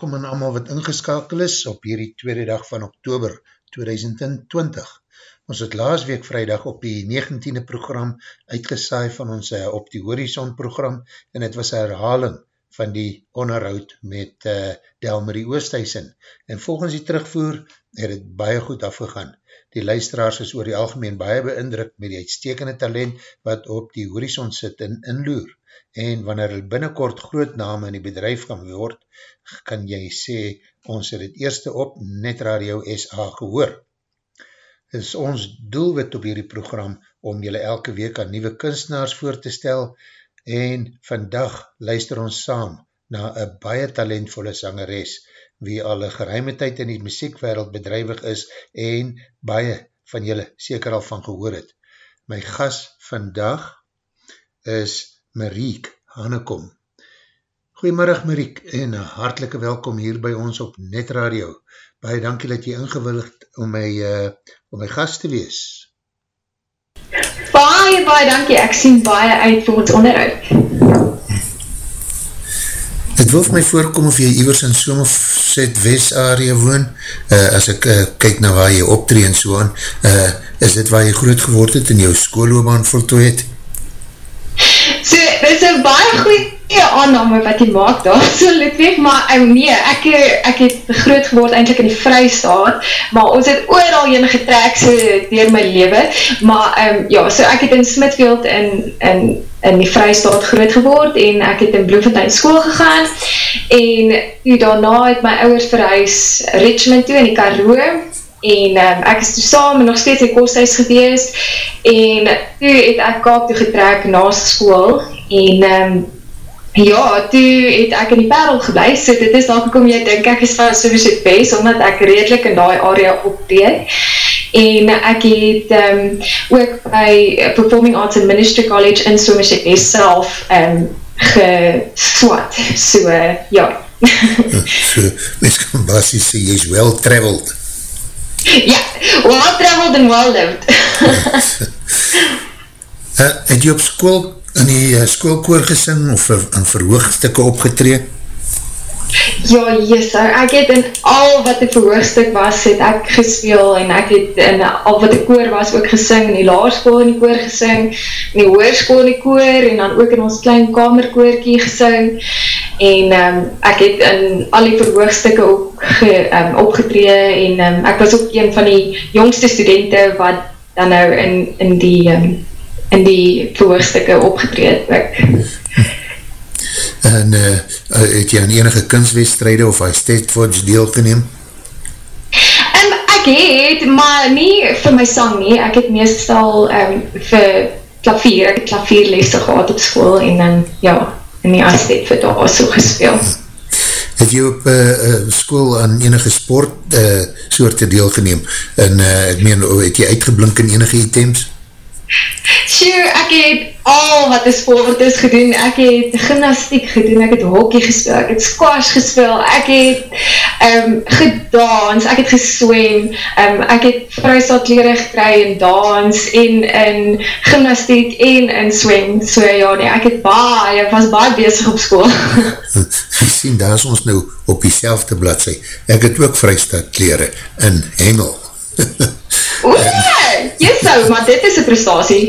welkom aan allemaal wat ingeskakel is op hierdie tweede dag van oktober 2020. Ons het laas week vrijdag op die 19e program uitgesaai van ons uh, op die horizon program en het was herhaling van die onderhoud met uh, Delmarie Oosthuizen. En volgens die terugvoer het het baie goed afgegaan. Die luisteraars is oor die algemeen baie beindruk met die uitstekende talent wat op die horizon sit en inloer en wanneer hulle binnenkort groot name in die bedrijf gaan word, kan jy sê, ons het het eerste op Net Radio SA gehoor. Het is ons doelwit op hierdie program om julle elke week aan nieuwe kunstenaars voor te stel en vandag luister ons saam na een baie talentvolle sangeres wie al een geruime tyd in die muziekwereld bedrijwig is en baie van julle seker al van gehoor het. My gas vandag is Marieke Hannekom. Goeiemiddag Marieke en hartelike welkom hier by ons op Net Radio. Baie dankie dat jy ingewilligd om my, uh, om my gast te wees. Baie, baie dankie. Ek sien baie uit vir ons onderhoud. Het wil vir my voorkom of jy iwers in Somerset West area woon, uh, as ek uh, kyk na waar jy optree en so aan, uh, is dit waar jy groot geword het en jou skoolloobaan voltooi het? So, dit is een baie goeie aanname wat jy maak daar, so Ludwig, maar um, nee, ek, ek het groot geword eindelijk in die vrystaat, maar ons het ooral jyn getrek so dier my leven, maar um, ja, so ek het in Smithfield in, in, in die vrystaat groot geword en ek het in Bloemfontein school gegaan. En daarna het my ouders verhuis Richmond toe in die Karoo en um, ek is toe saam nog steeds in kosthuis gewees. En toe het ek kaap toe getrek na school en um, ja, toe het ek in die perl geblei, so dit is dan gekom jy denk ek is van Somerset West, omdat ek redelijk in die area opdeed en ek het um, ook by Performing Arts and Ministry College in Somerset West self um, geswat, so uh, ja. so, mens kan basis sê, jy is well traveled. Ja, well traveled and well lived. uh, het jy op school in die uh, schoolkoor gesing of in verhoogstukke opgetree? Ja, yes, ek het in al wat die verhoogstuk was, het ek gespeel en ek het in al wat die koor was ook gesing, in die laarskool in die koor gesing, in die hoerskool in die koor en dan ook in ons klein kamerkoorkie gesing en um, ek het in al die verhoogstukke ook ge, um, opgetree en um, ek was ook een van die jongste studenten wat dan nou in, in die um, in die verhoogstukke opgetreed ook en uh, het jy aan enige kunstwedstrijde of hy Statefords deel geneem? Um, ek het, maar nie vir my sang nie, ek het meestal um, vir klavier, ek het klavierlese gehad op school en dan, ja, in die aansteed vir daar so gespeel. Het jy op uh, school aan enige sport uh, soorte deel geneem en uh, ek meen, het jy uitgeblink in enige items? Sure, ek het al wat die sport is gedoen, ek het gymnastiek gedoen, ek het hockey gespeel, ek het squash gespeel, ek het um, gedans, ek het geswem, um, ek het vrystaatkleren gekry in dans, en in gymnastiek, en in swem, so ja nie, ek het baie, was baie bezig op school. Jy sien, daar is ons nou op die selfde bladzij, ek het ook vrystaatkleren in hengel. O nee, jy sou, maar dit is een prestatie.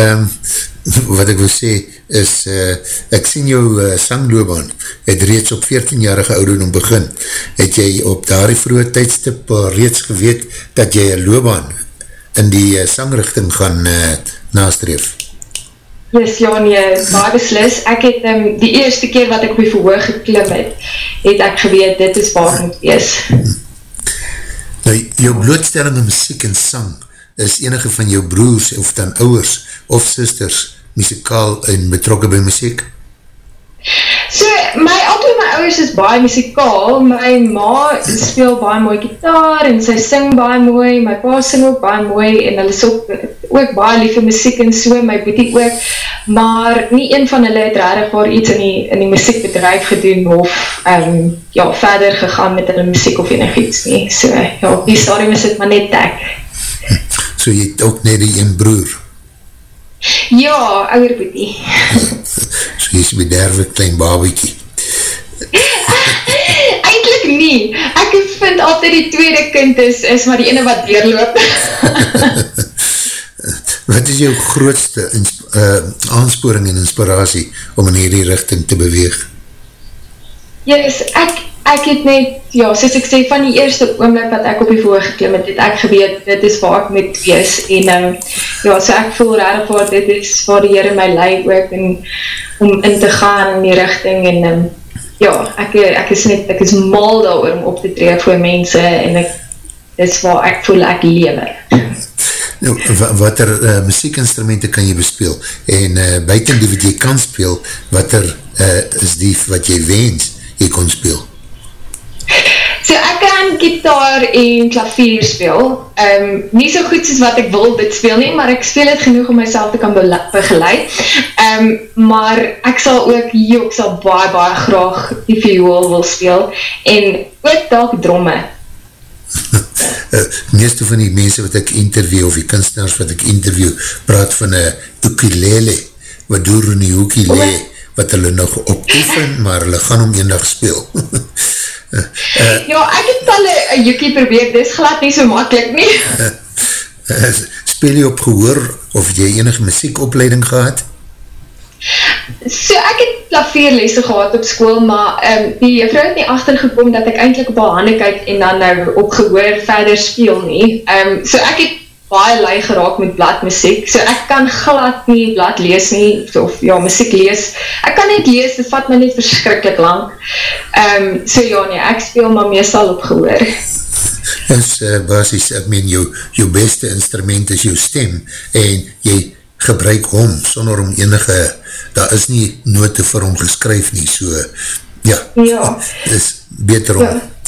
Um, wat ek wil sê, is, uh, ek sien jou uh, sangloobaan, het reeds op 14-jarige ouderdom begin. Het jy op daardie vroege tijdstip reeds geweet, dat jy een loobaan in die uh, sangrichting gaan uh, nastreef? Yes, ja, nee, baie beslis. Ek het, um, die eerste keer wat ek op die verhoog geklim het, het ek geweet, dit is waar moet wees. Hmm. Nou, jou blootstelling in muziek en sang is enige van jou broers of dan ouwers of sisters muzikaal en betrokken by muziek? My ouders is baie muzikaal, my ma speel baie mooi gitaar en sy sing baie mooi, my pa sing ook baie mooi en hulle is ook, ook baie lieve muziek en so, my boetie ook, maar nie een van hulle het rarig waar iets in die, in die muziekbedrijf gedoen of um, ja, verder gegaan met hulle muziek of enig iets nie. So ja, op die stadium is het maar net tek. So jy het ook net die een broer? Ja, ouwer boetie. so jy is my derwe klein babiekie. Eindelijk nie. Ek vind altyd die tweede kind is, is maar die ene wat deurloop. wat is jou grootste uh, aansporing en inspiratie om in hierdie richting te beweeg? Yes, ek, ek het net, ja, soos ek sê, van die eerste oomlik wat ek op die voor geklim het, het ek geweet, dit is waar ek moet wees, en um, ja, so ek voel raar voor, dit is waar die Heere my leid ook, en om in te gaan in die richting, en um, ja, ek, ek is net, ek is mal daar om op te tree voor mense, en ek, dit is waar ek voel ek lewe. Nou, wat er uh, muziekinstrumenten kan jy bespeel, en uh, buiten die wat jy kan speel, wat er uh, is die wat jy wens, jy kon speel? So ek kan gitaar en klavier speel, um, nie so goed soos wat ek wil dit speel nie, maar ek speel het genoeg om myself te kan begeleid, um, maar ek sal ook hier, ek sal baie baie graag die viool wil speel, en ook dalk dromme. uh, meeste van die mense wat ek interview, of die kunstenaars wat ek interview, praat van een ukulele, wat door in die ukulele, wat hulle nog optoeven, maar hulle gaan om eendag speel. uh, ja, ek het al een jukie probeer, dit is glad nie so makkelijk nie. uh, speel jy op gehoor, of jy enige muziekopleiding gehad? So ek het klavierlese gehad op school, maar um, die juffrou het nie achtergekom dat ek eindelijk op haar handen kyk en dan nou op gehoor verder speel nie. Um, so ek het baie lui geraak met bladmuziek, so ek kan glad nie blad lees nie, of ja, muziek lees. Ek kan net lees, dit vat my net verskrikkelijk lang. Um, so ja nie, ek speel maar meestal op gehoor. Is uh, basis, ek meen, jou, jou beste instrument is jou stem, en jy gebruik hom, sonder om enige, daar is nie note vir hom geskryf nie, so, ja, ja. is beter om. Ja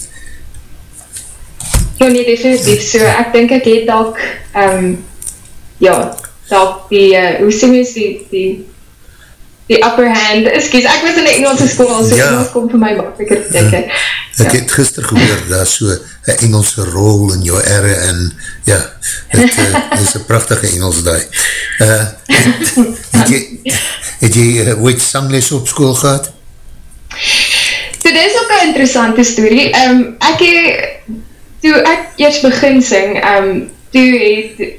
Ja, nee, definitief. So, ek denk ek het dalk, um, ja, dalk die, uh, hoe sê mys die, die, die upper hand, excuse, ek was in die Engelse school, so ja. Engels kom vir my makkelijker te denken. Ja. Ek ja. het gister gehoor, daar so een Engelse rol in jou erre, en ja, het uh, is een prachtige Engels daai. Uh, het, het jy, het jy uh, ooit sangles op school gehad? So, dit is ook een interessante story. Um, ek het, toe ek eers begin sing, um, toe het uh,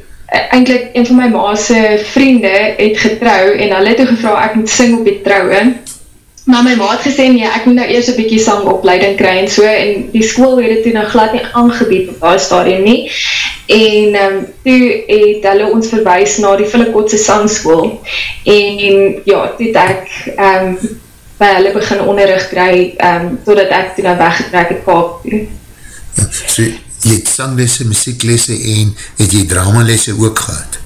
eindelijk een van my maase vriende het getrou en hulle het toe gevra ek moet sing op die trouwe. Maar my ma het gesê, ja, ek moet nou eers een bykie sangopleiding kry en so, en die school het het toe nou glad nie aangebied op die stadium nie. En um, toe het hulle ons verwijs na die Philippotse sangschool. En ja, toe het ek um, by hulle begin onderrug kry, um, totdat ek toe nou weggetrek het kaap toe. So, jy het sanglesse, muzieklesse en het jy dramalesse ook gehad?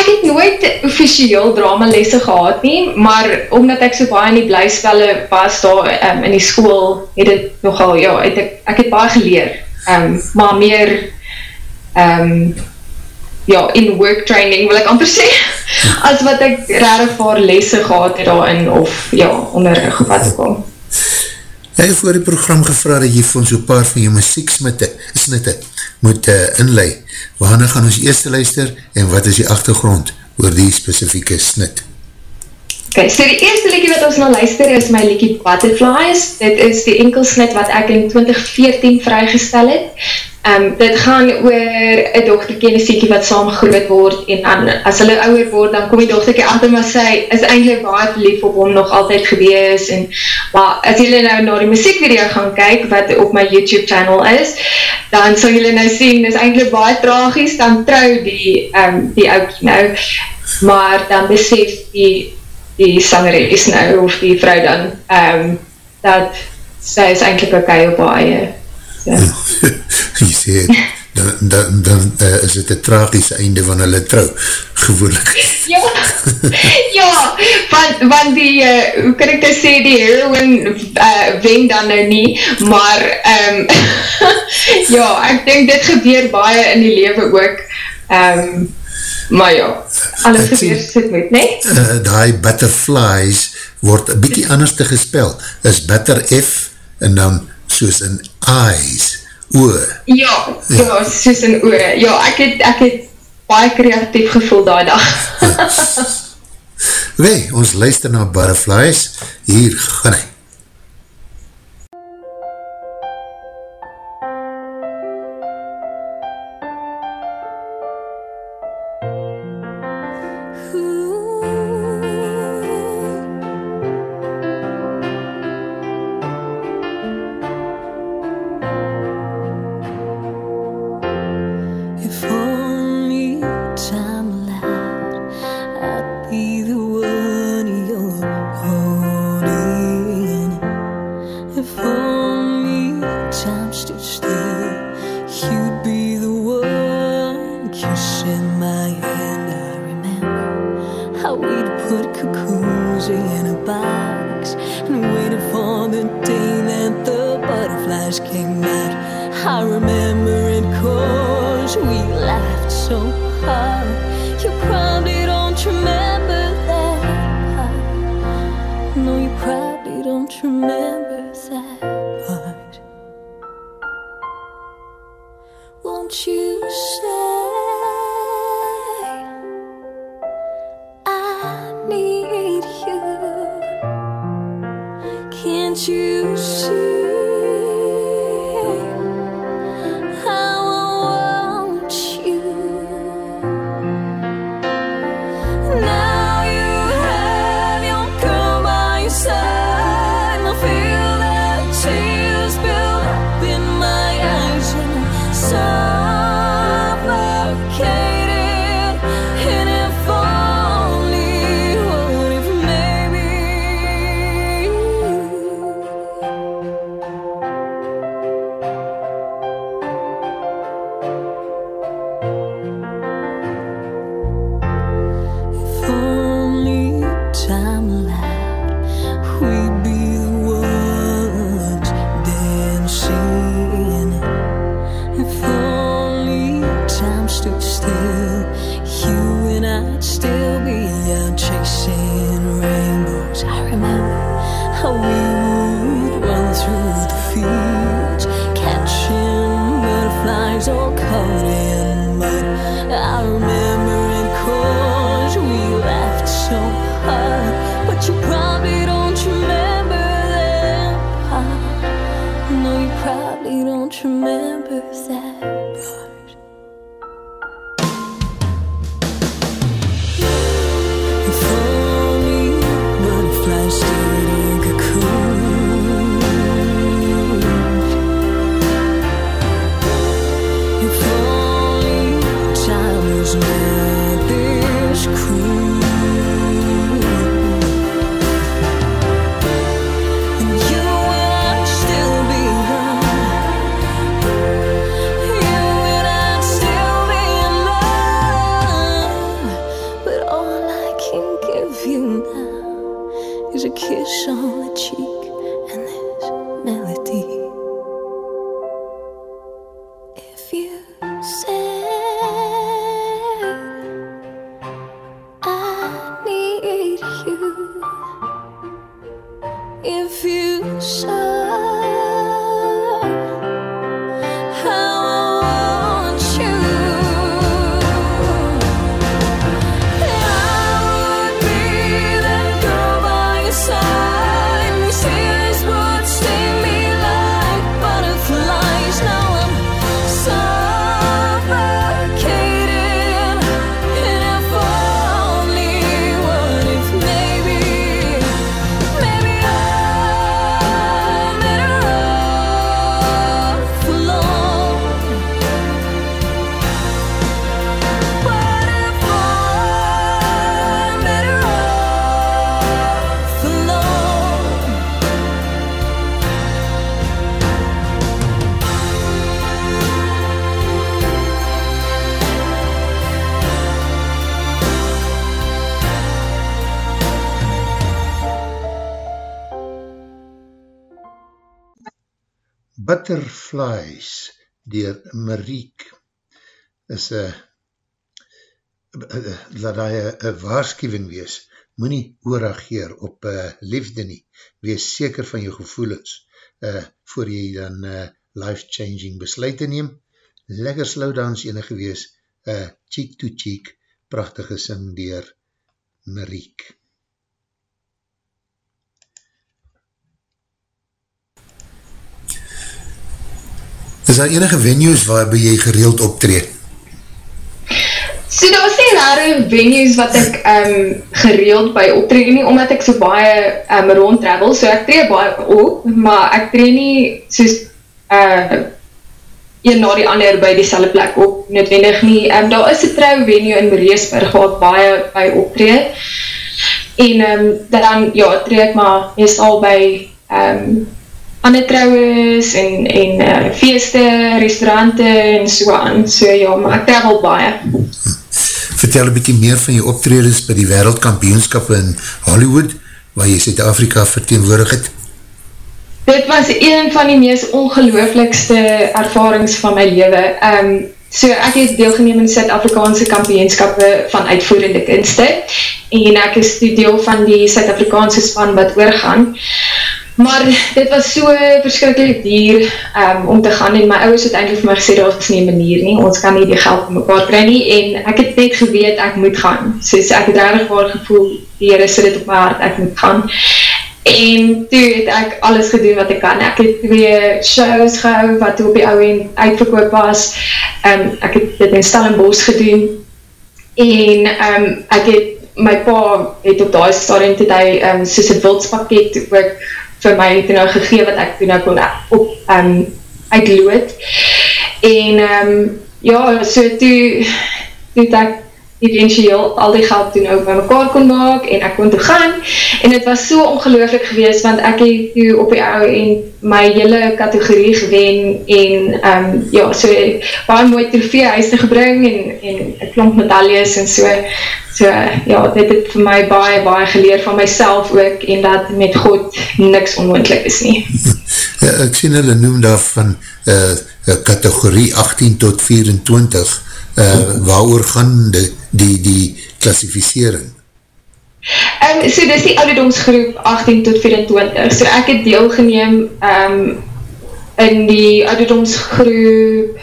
Ek het nooit officieel dramalesse gehad nie, maar omdat ek so baie in die blyspelle was daar um, in die school, het het nogal, ja, het ek, ek het baie geleer, um, maar meer um, ja, in work training wil ek amper sê, as wat ek rare vaar lesse gehad het daarin, of ja, onderrug wat ek al. Hy voor die program gevra dat jy vir ons een paar van jou muzieksnitte moet uh, inlei. Waarna gaan ons eerste luister en wat is die achtergrond oor die specifieke snit? Ok, so die eerste liekie wat ons nou luister is my liekie Butterflies. Dit is die enkelsnit wat ek in 2014 vrygestel het. Um, dit gaan oor een dochterkie en een siekie wat saam groot word en dan, as hulle ouwer word, dan kom die dochterkie achter, maar sy is eindelijk baie verlief op hom nog altyd gewees en, maar as julle nou na die muziekvideo gaan kyk, wat op my YouTube channel is, dan sal julle nou sien, is eindelijk baie tragies, dan trou die, um, die oukie nou, maar dan besef die, die sangeres nou, of die vrou dan, um, dat sy is eindelijk ok op haar eie. Ja. jy sê, dan, dan, dan uh, is het een tragisch einde van hulle trouw, gewoonlik. Ja, ja, want, want die, uh, hoe kan ek dit sê, die heroin uh, wen dan nou nie, maar um, ja, ek denk dit gebeur baie in die leven ook, um, maar ja, alles gebeur sit moet, nee? Uh, die butterflies word een bykie anders te gespel, is butter F en dan soos in eyes, oe. Ja, ja, ja soos in oe. Ja, ek het, ek het baie kreatief gevoel daai dag. Wee, ons luister na Butterflies, hier gaan hy. either. Butterflies dier Marieke is een laat hy een waarschuwing wees, moet nie oorageer op uh, liefde nie, wees seker van jou gevoelens, uh, voor jy dan uh, life-changing besluit te neem, lekker slowdowns enige wees, uh, cheek to cheek, prachtige sing dier Marieke. Is daar enige venues waarby jy gereeld optreed? So daar was nie rare venues wat ek um, gereeld by optreed nie, omdat ek so baie um, rond travel, so ek tree baie op, maar ek tree nie soos uh, een na die ander by die selle plek op, netwendig nie. Um, daar is een trouw venue in Mareesburg wat baie by optreed, en um, dan, ja, tree ek maar meestal by um, ander trouwens en, en uh, feeste, restaurante en so aan, so ja, maar ek travel baie. Vertel een bykie meer van jou optredens by die wereldkampioenskap in Hollywood, waar jy Zuid-Afrika verteenwoordig het. Dit was een van die meest ongelooflikste ervarings van my leven. Um, so ek het deelgeneem in Zuid-Afrikaanse kampioenskappe van uitvoerende kunste en ek is die deel van die Zuid-Afrikaanse span wat oorgaan. Maar dit was so verskrikkelijk dier um, om te gaan en my ouders het eindelijk vir my gesê, dat is nie manier nie, ons kan nie die geld van mekaar kry nie en ek het net geweet ek moet gaan. So ek het reinig waar gevoel, die Heere sê dit op my hart, ek moet gaan. En toe het ek alles gedoen wat ek kan. Ek het twee shows gehou wat op die ouwe uitverkoop was. Um, ek het dit in Stellenbosch gedoen en um, ek het my pa het op die stadium toe hy um, soos een wildspakket ook vir my toe nou gegeen wat ek toe nou kon op um, uitlood. En um, ja, so toe, toe ek eventueel al die geld toen ook by mekaar kon maak en ek kon toe gaan. En het was so ongelooflik gewees want ek het toe op die ouwe en my hele kategorie gewen en um, ja, so baie mooi trofee huis te gebring en, en klomp medailles en so. So ja, dit het vir my baie baie geleer van myself ook en dat met God niks onmoendlik is nie. Ja, Ek sien hulle noem daar van uh, kategorie 18 tot 24 uh, waar oor gaan die, die, die klassificering? Um, so dis die ouderdomsgroep 18 tot 24, so ek het deel geneem um, in die ouderdomsgroep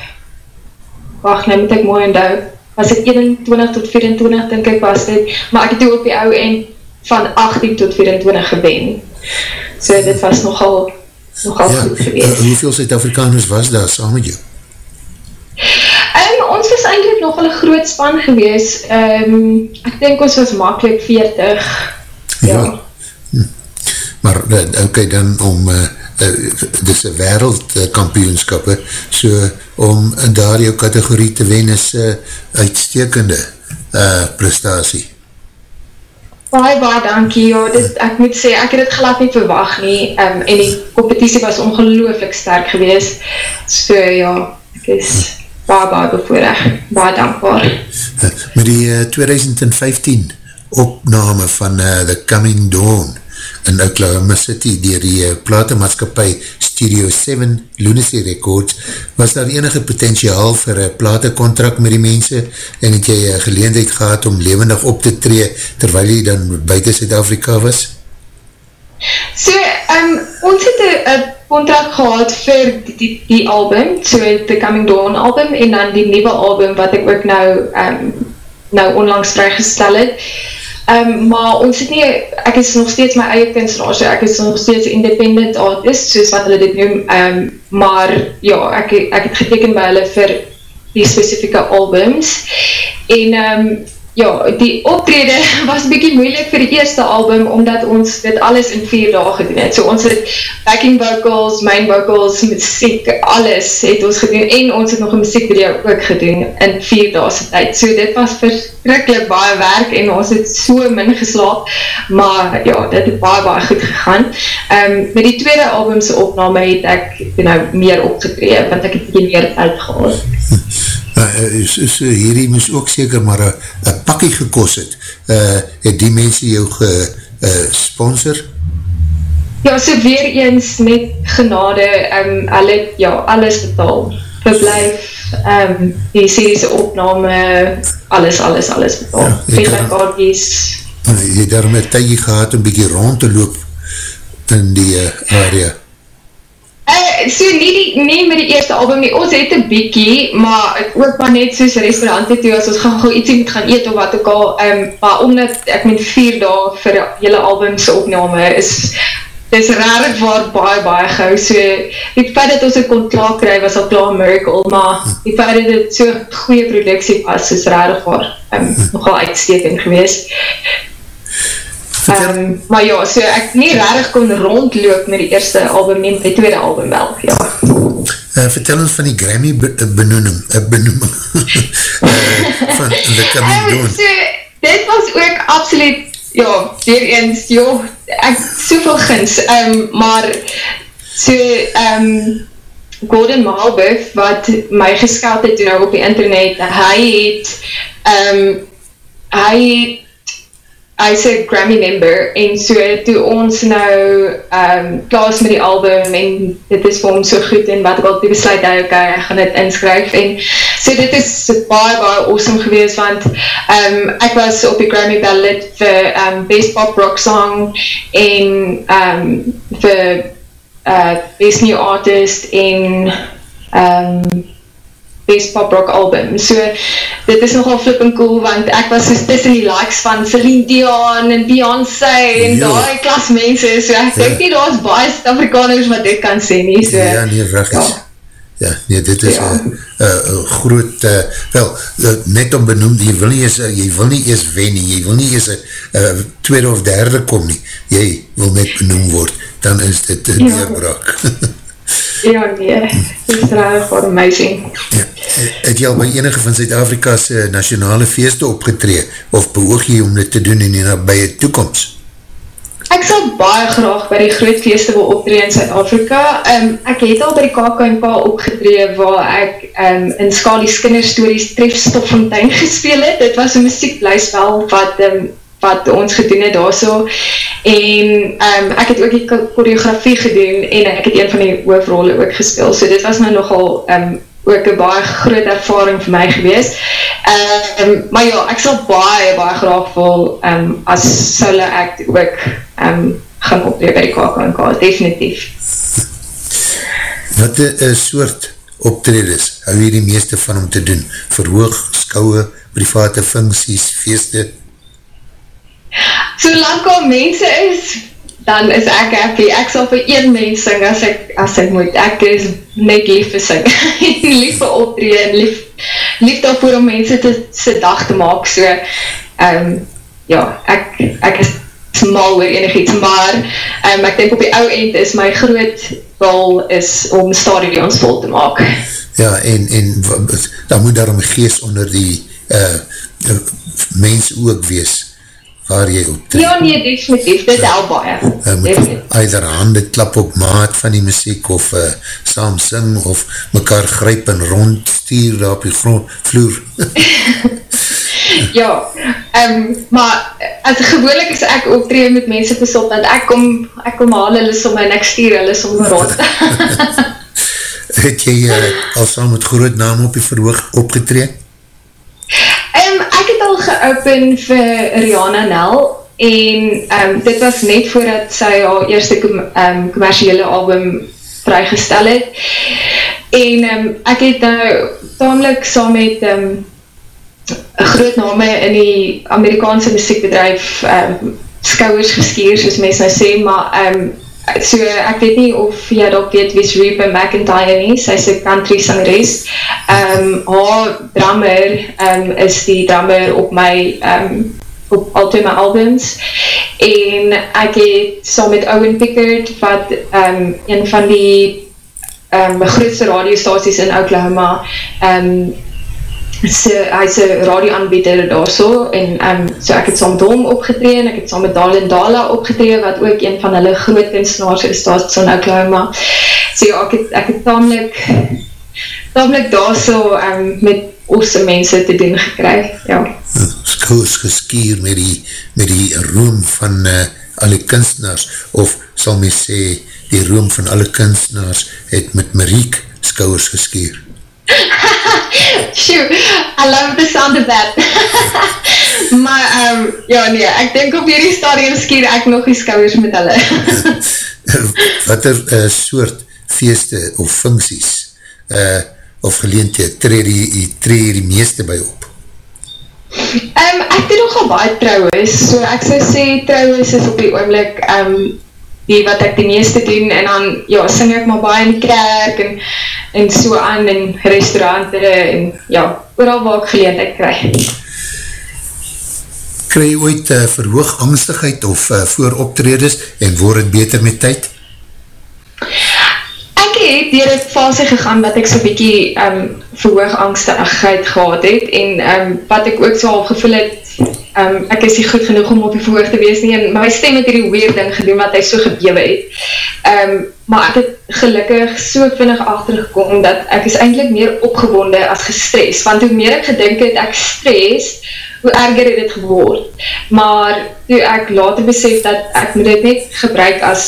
wacht, nou moet ek mooi onthou was het 21 tot 24 denk ek was dit, maar ek het toe op die ouwe en van 18 tot 24 gewen so dit was nogal nogal ja, goed geweest. Uh, hoeveel Zuid-Afrikaners was daar saam met jou? Um, ons was eindelijk nog een groot span gewees. Um, ek denk ons was makkelijk 40. Ja. ja. Hm. Maar, eh, okay, dan om, uh, uh, dis een wereldkampioenskappe, so om daar jou kategorie te wen is uh, uitstekende uh, prestatie. Baie, baie dankie, ja, dit, ek moet sê, ek het het glad nie verwacht nie, um, en die competitie was ongelooflik sterk gewees, so ja, ek is... Hm baie, baie bevoorrecht, baie dankbaar. Met die uh, eh, 2015 opname van uh, The Coming Dawn in Oklahoma City dier die uh, platemaatskapie Studio 7 Lunacy Records, was daar enige potentiaal vir een platecontract met die mense en het jy uh, geleendheid gehad om levendig op te tree terwyl jy dan buiten Zuid-Afrika was? So, um, ons het een contract gehad vir die, die, album, so The Coming Dawn album, en dan die nieuwe album wat ek ook nou, um, nou onlangs vrygestel het. Um, maar ons het nie, ek is nog steeds my eie kunstenaar, so ek is nog steeds independent artist, soos wat hulle dit noem, um, maar ja, ek, ek het geteken by hulle vir die specifieke albums, en um, ja, die optrede was bykie moeilik vir die eerste album, omdat ons dit alles in vier dagen gedoen het. So ons het backing vocals, main vocals, muziek, alles het ons gedoen, en ons het nog een muziekvideo ook gedoen in vier dagen tijd. So dit was verskrikkelijk baie werk, en ons het so min geslaap, maar ja, dit het baie, baie goed gegaan. Um, met die tweede albumse opname het ek nou meer opgetree, want ek het die meer uitgehaald. uh, is, is, uh, hierdie moes ook seker maar een pakkie gekos het. Uh, het die mense jou gesponsor? Uh, Ja, so weer eens met genade, um, hulle, ja, alles betaal, verblijf, um, die seriese opname, alles, alles, alles betaal. Ja, Vetlijkaartjes. Jy het daarom een tydje gehad om bykie rond te loop in die uh, area? Uh, so nie, nie met die eerste album nie, ons het een bykie, maar ook maar net soos restaurante toe, as ons gaan gauw iets moet gaan eet of wat ook al, um, maar omdat ek met vier dag vir hele albums opname is, dis rarig waar baie baie gauw, so die feit dat ons het kon klaar kry was al klaar miracle, maar die feit dat het so goeie productie was, is rarig waar um, nogal uitstekend gewees. Um, maar ja, so ek nie rarig kon rondloop met die eerste album nie, met die tweede album wel, ja. Uh, vertel ons van die Grammy eh, benoeming, uh, benoeming uh, van The Coming um, Dawn. So, dit was ook absoluut, ja, weer eens, joh, ek soveel gins, um, maar so, um, Gordon Malbuff, wat my geskeld het nou op die internet, hy het, um, hy het hy is een Grammy member en so toe ons nou um, klaar is met die album en dit is vir hom so goed en wat ek al die besluit hy ok, ek gaan dit inskryf. En so dit is baie baie awesome gewees want um, ek was op die Grammy ballot vir um, Best Pop Rock Song en um, vir uh, Best New Artist en um, best pop rock album. So, dit is nogal flipping cool, want ek was soos tussen die likes van Celine Dion en Beyoncé en ja. die klas mense, so ek ja. denk nie, daar is baie Afrikaners wat dit kan sê nie. So, ja, nee, vraag is. Ja. Ja, nee, dit is een ja. groot, uh, wel, uh, net om benoem, jy wil nie eens, uh, jy wil nie eens wen nie, jy wil nie eens uh, tweede of derde kom nie, jy wil net benoem word, dan is dit een ja. neerbraak. Ja, nee, dit is raar voor amazing. Ja. Het jy al by enige van Zuid-Afrika's nationale feeste opgetree, of behoog jy om dit te doen in die nabije toekomst? Ek sal baie graag by die groot feeste wil optree in Zuid-Afrika. Um, ek het al by die KKNK opgetree waar ek um, in Skali Skinner Stories Trefstoffontein gespeel het. Dit was een muziekblijspel wat um, wat ons gedoen het daar so en um, ek het ook die choreografie gedoen en ek het een van die hoofrolle ook gespeel, so dit was nou nogal um, ook een baie groot ervaring vir my gewees. Um, maar ja, ek sal baie, baie graag vol um, as solo act ook um, gaan optree by die KKNK, definitief. Wat een soort optredes hou jy die meeste van om te doen? Verhoog, skouwe, private funksies, feeste, Solang al mense is, dan is ek happy. Ek sal vir een mens sing as ek, as ek moet. Ek is net lief vir sing. lief vir optree en lief, lief daarvoor om mense te, se dag te maak. So, um, ja, ek, ek is mal oor enig iets, maar um, ek denk op die ou eind is my groot wil is om stadions vol te maak. Ja, en, en dan moet daar om geest onder die uh, mens ook wees waar jy optree. Ja, nee, definitief, dit hel baie. Uh, moet either handen klap op maat van die muziek, of uh, saam sing, of mekaar gryp en rond stuur daar op die grond, vloer. ja, um, maar as gewoonlik is ek optree met mense gesond, want ek kom, ek kom haal hulle som en ek stuur hulle som rond. Het jy uh, al saam met groot naam op die verhoog opgetree? Um, ek het al geopen vir Rihanna Nel en um, dit was net voordat sy haar eerste um, commerciële album vrygestel het. En um, ek het nou tamelijk saam met um, groot name in die Amerikaanse muziekbedrijf um, skouwers geskier soos mens nou sê, maar um, so ek weet nie of jy dat weet wie Reba McIntyre nie, sy is een country sangeres. Um, haar drummer um, is die drummer op my um, op al twee my albums. En ek het saam met Owen Pickard wat um, een van die um, grootste radiostaties in Oklahoma um, so, hy is een radioanbieder daar so, en um, so ek het saam met hom opgetree, en ek het saam met Dalen Dala opgetree, wat ook een van hulle groot kunstenaars is, daar so in Oklahoma. So ja, ek het, ek het tamelijk, tamelijk daar so um, met osse mense te doen gekry, ja. Skoos geskier met die, met die roem van uh, al die kunstenaars, of sal my sê, die room van alle kunstenaars het met Mariek skouwers geskeer? Sjoe, I love the sound of that. maar, um, ja nee, ek denk op hierdie stadium skier ek nog die skouwers met hulle. Wat er uh, soort feeste of funksies uh, of geleente tree die, tree die meeste by op? Um, ek doen nogal baie trouwens, so ek sou sê trouwens is op die oomlik um, die wat ek die meeste doen en dan ja, sing ek maar baie in die kerk en, en so aan in restaurante en ja, ooral waar ek geleentheid krijg. Krijg jy ooit uh, verhoog angstigheid of uh, vooroptredes en word het beter met tyd? Ek het dier het fase gegaan wat ek so'n bykie um, verhoog angstigheid gehad het en um, wat ek ook so al gevoel het um, ek is nie goed genoeg om op die verhoog te wees nie, en my stem het hierdie weird ding gedoen wat hy so gebewe het. Um, maar ek het gelukkig so vinnig achtergekom, dat ek is eindelijk meer opgewonde as gestres, want hoe meer ek gedink het, ek stres, hoe erger het het geword. Maar toe ek later besef dat ek moet dit net gebruik as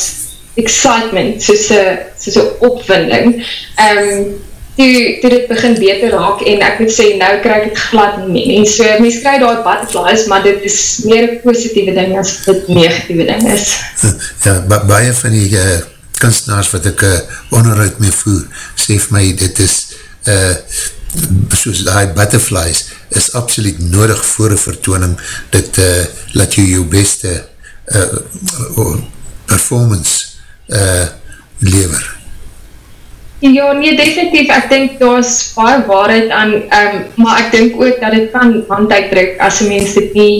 excitement, soos een opwinding, um, toe, toe dit begin beter raak en ek moet sê, nou krijg ek glad nie nie. So, mens krijg daar butterflies, maar dit is meer positieve ding as dit negatieve ding is. Ja, ba baie van die uh, kunstenaars wat ek uh, onderhoud mee voer, sê vir my, dit is uh, soos die butterflies is absoluut nodig voor een vertooning dat uh, laat jy jou beste uh, performance uh, lever. Ja, nee, definitief, ek denk daar is baie waarheid aan, um, maar ek denk ook dat het kan hand uitdruk as een mens dit nie,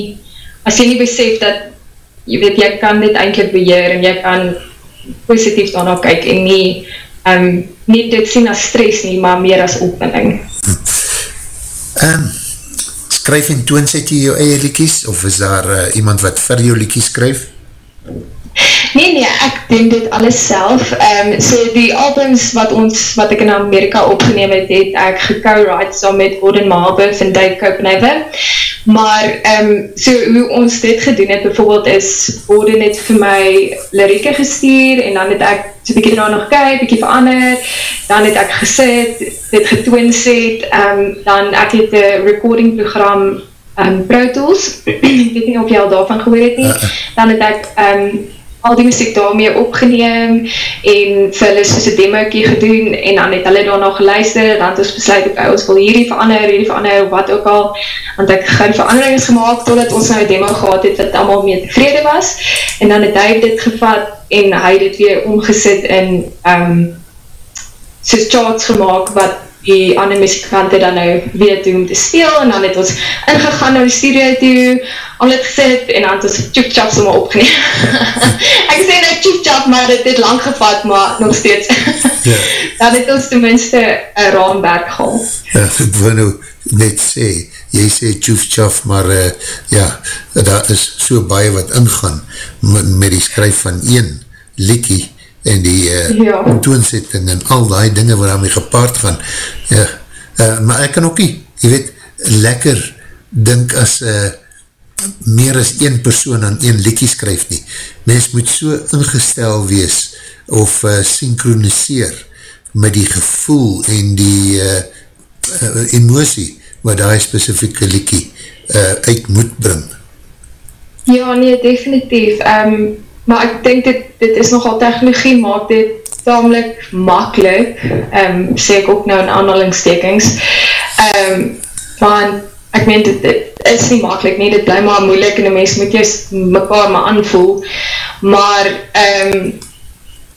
as jy nie besef dat, jy weet, jy kan dit eindelijk beheer en jy kan positief daarna kyk en nie, um, nie dit sien as stress nie, maar meer as opwinding. Um, skryf en toon sê jy jou eie liekies, of is daar uh, iemand wat vir jou liekies skryf? Nee, nee, ek doen dit alles self. Um, so die albums wat ons, wat ek in Amerika opgeneem het, het ek geko-write saam met Gordon Marbuff en Dave Copenhaver. Maar, um, so hoe ons dit gedoen het, bijvoorbeeld is, Gordon het vir my lirieke gestuur, en dan het ek so bykie daar nog kyk, bykie verander, dan het ek gesit, dit getoonset, um, dan ek het een recording program um, Pro Tools, ek weet nie of jy al daarvan gehoor het nie, dan het ek um, al die muziek daarmee opgeneem en vir hulle soos een demokie gedoen en dan het hulle daar nog geluister dan het ons besluit, ok, ons wil hierdie verander hierdie verander, wat ook al want ek gaan verandering is gemaakt totdat ons nou een demo gehad het wat allemaal mee tevrede was en dan het hy dit gevat en hy het dit weer omgesit in um, soos charts gemaakt wat die ander muzikante dan nou weet hoe om te speel en dan het ons ingegaan na die studio toe, al het gesit en dan het ons tjoep chap sommer opgeneem. ek sê nou tjoep chap, maar dit het lang gevat, maar nog steeds. ja. Dan het ons tenminste een raamwerk gehad. Ja, ek wil nou net sê, jy sê tjoef chap, maar uh, ja, daar is so baie wat ingaan met, met die skryf van een likkie en die uh, ja. toonsetting en al die dinge waar daarmee gepaard gaan. Ja, uh, maar ek kan ook nie, jy weet, lekker dink as uh, meer as een persoon aan een liekie skryf nie. Mens moet so ingestel wees of uh, synchroniseer met die gevoel en die uh, uh, emosie wat die specifieke liekie uh, uit moet bring. Ja, nee, definitief. Um, maar ek denk dit, dit is nogal technologie, maak dit tamelijk makkelijk, um, sê ek ook nou in aanhalingstekens, um, want ek meen dit, dit is nie makkelijk nie, dit bly maar moeilik en die mens moet jy mekaar maar aanvoel, maar um,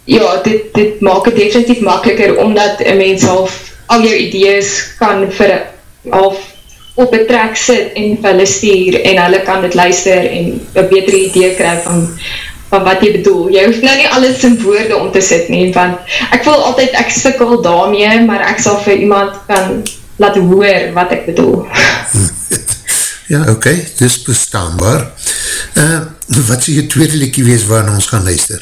ja, dit, dit maak het definitief makkeliker, omdat een mens al, al jou idees kan vir al op een trek sit en hulle stuur en hulle kan dit luister en een betere idee krijg van van wat jy bedoel. Jy hoef nou nie alles in woorde om te sit nie, want ek voel altyd ek sikkel daarmee, maar ek sal vir iemand kan laat hoor wat ek bedoel. Ja, oké, okay, dis bestaanbaar. Uh, wat sal jy tweede liekie wees waarin ons gaan luister?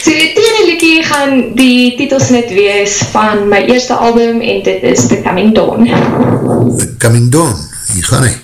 So die tweede liekie gaan die titels net wees van my eerste album en dit is The Coming Dawn. The Coming Dawn, hier gaan hy.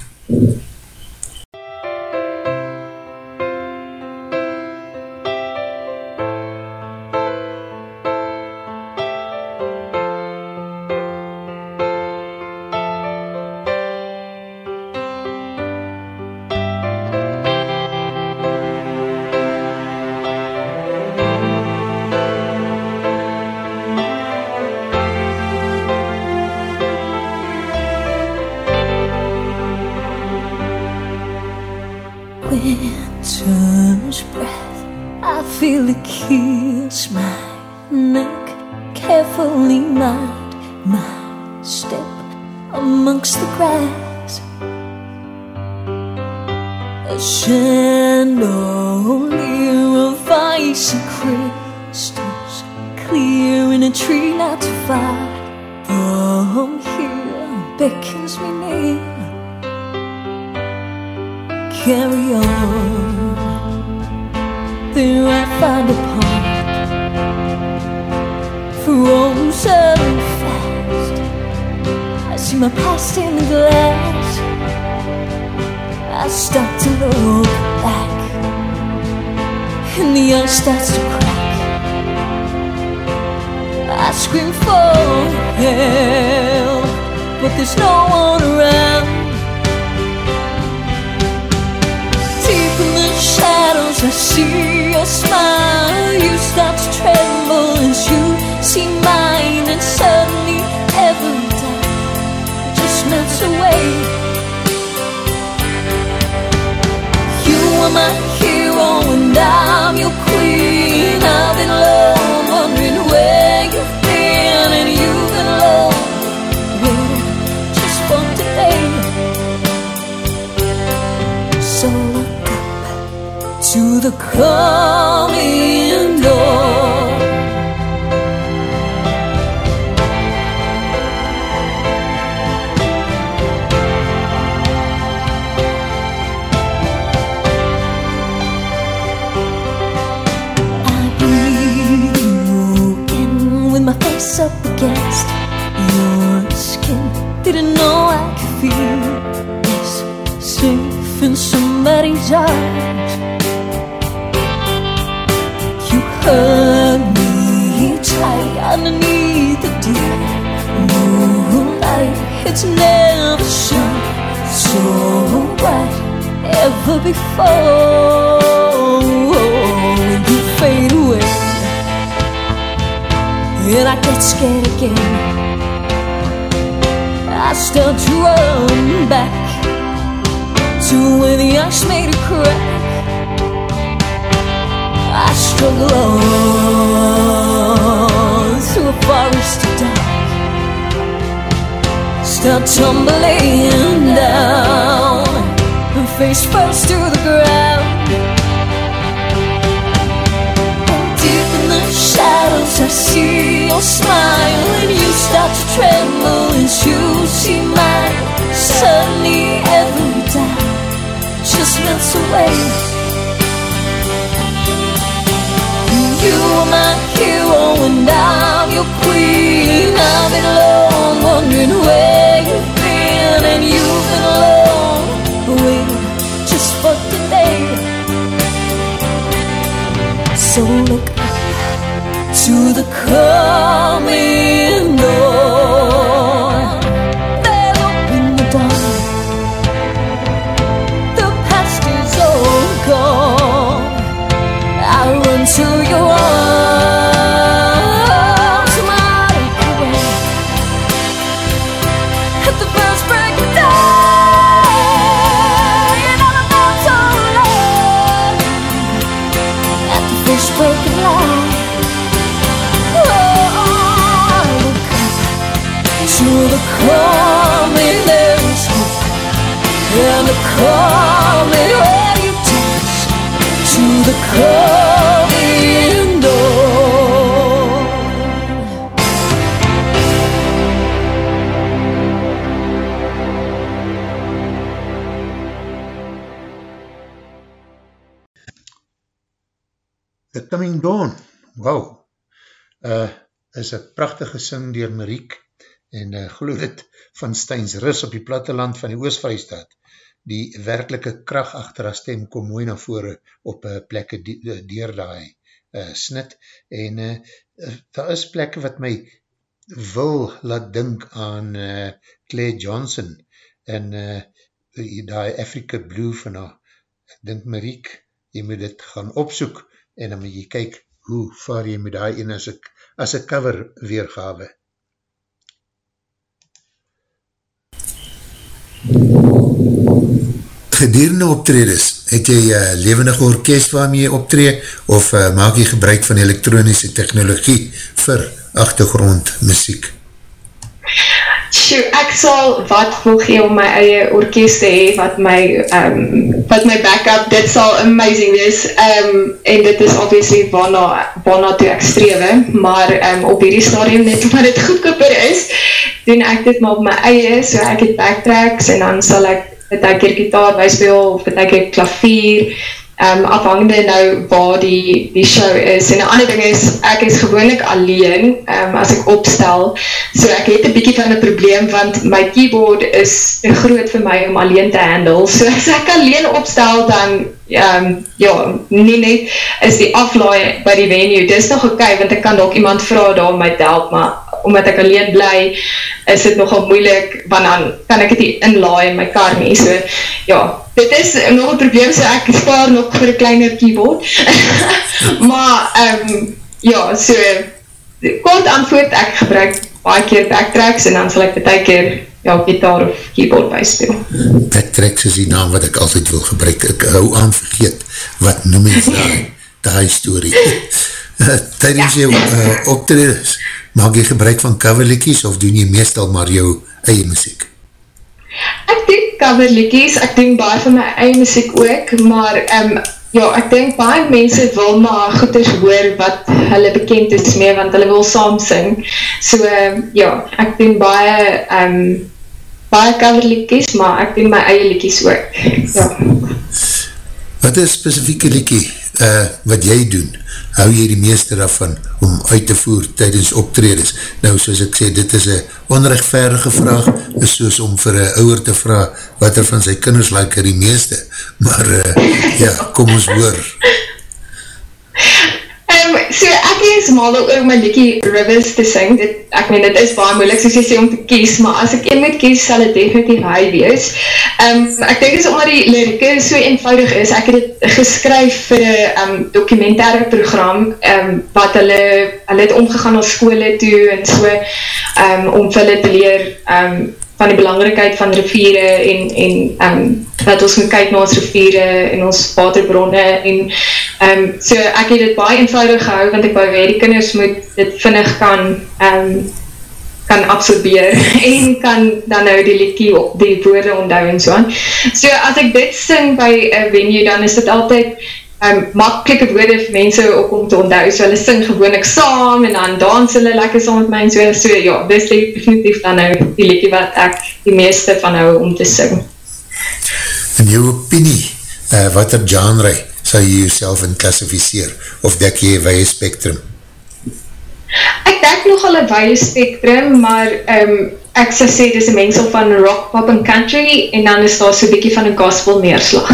Ever before. When you fade away, and I get scared again. I start to run back to where the ice made a crack. I struggle on through a forest of dark. Start tumbling down, and face first to the ground. Deep in the shadows, I see your smile, and you start to tremble as you see mine. Suddenly, every doubt just melts away. You are my hero and I'm your queen. I've been alone, wondering where you've been, and you've been alone, waiting So look up to the coming door. There open the dawn. The past is all gone. I run to your arms, to the coming. There's hope, and the coming where you dance to the coming door. The Coming Dawn, wauw, uh, is een prachtige sing dier Mariek, en uh, geloof dit van Steins Rus op die platteland van die Oostvrijstaat. Die werkelike kracht achter haar stem kom mooi na vore op uh, plekke dier die uh, snit, en uh, daar is plekke wat my wil laat dink aan uh, Claire Johnson, en uh, die Africa Blue van haar, ek dink Mariek, jy moet dit gaan opsoek, en dan moet jy kyk hoe vaar jy met die ene as ek as een cover weergawe. Gedurende optredes het jy uh, levendige orkest waarmee jy optree, of uh, maak jy gebruik van elektronische technologie vir achtergrond muziek? Sjoe, ek sal wat wil gee om my eie orkest te hee, wat my, um, wat my backup, dit sal amazing wees, um, en dit is obviously waarna, waarna toe ek strewe, maar um, op hierdie stadium net omdat het goedkoper is, doen ek dit maar op my eie, so ek het backtracks, en dan sal ek ek keer gitaar bijspeel, of ek keer klavier, um, afhangende nou waar die, die show is. En die ander ding is, ek is gewoonlik alleen um, as ek opstel. So ek het een bykie van een probleem, want my keyboard is groot vir my om alleen te handle. So as ek alleen opstel, dan um, ja, nie net is die aflaai by die venue. Dit is nog oké, okay, want ek kan ook iemand vraag daar om my te help, maar omdat ek alleen bly, is dit nogal moeilik, want dan kan ek het nie inlaai in my kar nie. So ja, dit is nog een probleem, so ek spaar nog vir een kleiner keyboard. maar, um, ja, so, kort antwoord, ek gebruik baie keer backtracks, en dan sal ek betek keer, ja, gitaar of keyboard bijspeel. Backtracks is die naam wat ek altyd wil gebruik, ek hou aan vergeet, wat noem jy daar, die story. Tijdens ja. jou uh, optreders, maak jy gebruik van coverlikies, of doen jy meestal maar jou eie muziek? Ek doen coverlikies, ek doen baie van my eie muziek ook, maar um, ja, ek denk baie mense wil maar goeders hoor wat hulle bekend is mee, want hulle wil saam sing. So um, ja, ek doen baie um, baie coverlikies, maar ek doen my eie likies ook. Ja. Wat is specifieke likie uh, wat jy doen? Hou jy die meeste daarvan om uit te voer tydens optreders? Nou, soos ek sê, dit is een onrechtverige vraag, is soos om vir een ouwer te vraag wat er van sy kinders like die meeste. Maar, uh, ja, kom ons hoor. Um, so ek is mal oor my liekie Rivers te sing, dit, ek meen dit is baie moeilik soos jy sê om te kies, maar as ek een moet kies sal het definitief hy wees. Um, ek denk is omdat die lirike so eenvoudig is, ek het het geskryf vir een um, documentaire program um, wat hulle, hulle het omgegaan als skole toe en so um, om vir hulle te leer um, van die belangrikheid van riviere en, en um, dat ons moet kyk na ons riviere en ons waterbronne en um, so ek het dit baie eenvoudig gehou want ek wou weet die kinders moet dit vinnig kan um, kan absorbeer en kan dan nou die liekie op die woorde onthou en so aan. So as ek dit sing by een venue dan is dit altyd um, makkelijke woorde vir mense ook om te onthou, so hulle sing gewoon ek saam, en dan dans hulle lekker saam met my, en so, so ja, dis definitief dan nou die liedje wat ek die meeste van hou om te sing. In jou opinie, uh, wat er genre sal jy jouself in klassificeer, of dek jy weie spectrum? Ek dek nogal een weie spectrum, maar um, ek sal sê, dis een mengsel van rock, pop en country, en dan is daar so'n bykie van een gospel neerslag.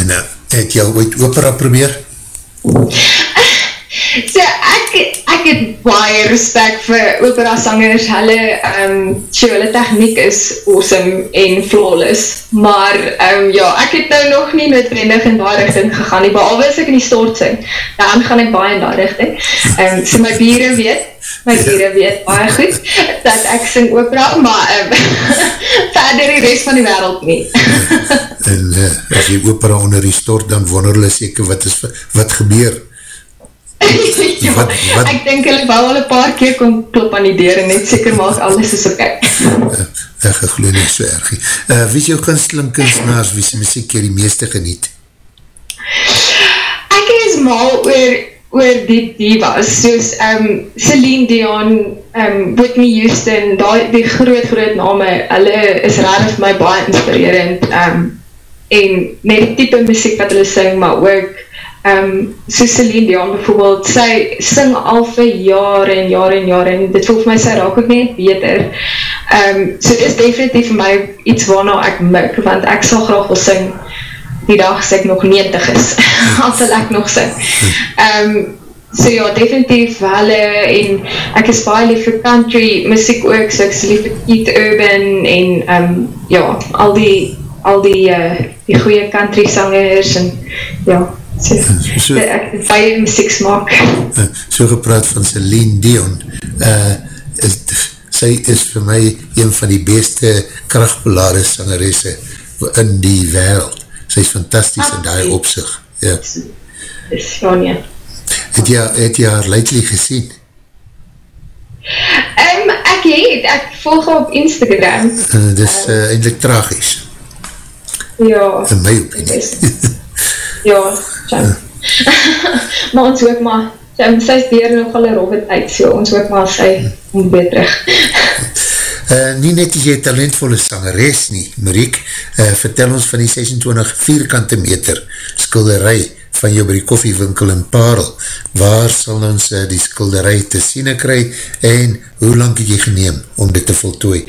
En uh, het jy al ooit opera probeer? Baie respect vir opera sangers, hulle, um, so hulle techniek is awesome en flawless, maar um, ja, ek het nou nog nie noodwendig in die richting gegaan nie, behalwe as ek in die stort sing, dan gaan ek baie in die richting. Um, so my bieren weet, my bieren weet baie goed, dat ek sing opera, maar um, verder die rest van die wereld nie. en uh, as jy opera onder die stort, dan wonder hulle seker wat, is, wat gebeur ja, wat, wat? ek denk hulle wou al een paar keer kom klop aan die deur en net seker maak alles is ok. ek geloof nie so erg. Uh, wie is jou kunsteling kunstenaars, wie is die muziek jy die meeste geniet? Ek is mal oor, oor die divas, soos um, Celine Dion, um, Whitney Houston, die, die groot groot name, hulle is raar vir my baie inspirerend, um, en met die type muziek wat hulle sing, maar ook um, so Celine Dion bijvoorbeeld, sy sing al vir jare en jare en jare en dit voel vir my, sy raak ook net beter. Um, so dit is definitief vir my iets waarna ek mik, want ek sal graag wil sing die dag as ek nog 90 is, als ek nog sing. Um, so ja, definitief hulle en ek is baie lief vir country muziek ook, so ek is lief vir Keith Urban en um, ja, al die al die, uh, die goeie country sangers en ja, so, so, ek baie muziek smaak. So gepraat van Celine Dion, uh, is, sy is vir my een van die beste krachtbelade sangeresse in die wereld. sy is fantastisch in die opzicht. Ja. Dis, ja nie. Het jy, het jy haar lately gesien? Um, ek het, ek volg op Instagram. Uh, dis uh, eindelijk tragisch. Ja. In my opinie. ja, tjam. maar ons hoop maar, tjam, sy is dier nog al een robbe tyd, so ons hoop maar sy om weer terug. Uh, nie net die talentvolle sangeres nie, Mariek, uh, vertel ons van die 26 vierkante meter skilderij van jou by die koffiewinkel in Parel. Waar sal ons uh, die skilderij te siene kry en hoe lang het jy geneem om dit te voltooi?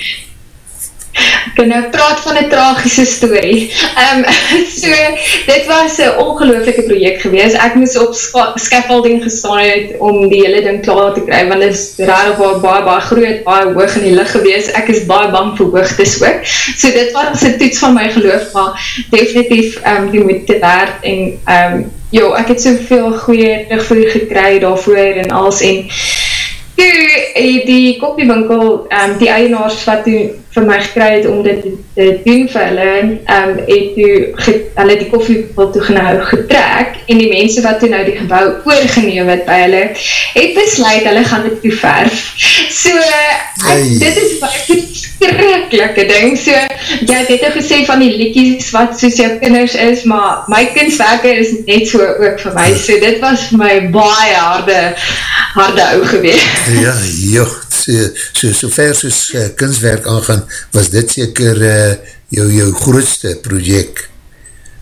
Ek nou praat van een tragische story. Um, so, dit was een ongelooflike project gewees. Ek moes op scaffolding gestaan het om die hele ding klaar te kry, want dit is raar waar baie, baie groot, baie hoog in die licht gewees. Ek is baie bang vir hoogtes ook. So dit was een toets van my geloof, maar definitief um, die moeite waard. En um, jo, ek het soveel goeie terugvoer gekry daarvoor en alles. En toe die koffiewinkel, um, die eienaars wat toe vir my gekry het om dit te doen vir hulle, um, het toe, ge, hulle die koffiewinkel toe nou getrek, en die mense wat toe nou die gebouw oorgeneem het by hulle, het besluit, hulle gaan dit toe verf. So, ek, dit is baie skrikkelike ding, so, jy het net gesê van die liekies wat soos jou kinders is, maar my kunstwerke is net so ook vir my, so dit was vir my baie harde, harde ou gewees. Ja, joh, so, so, so ver soos uh, kunstwerk aangaan, was dit seker uh, jou, jou grootste project?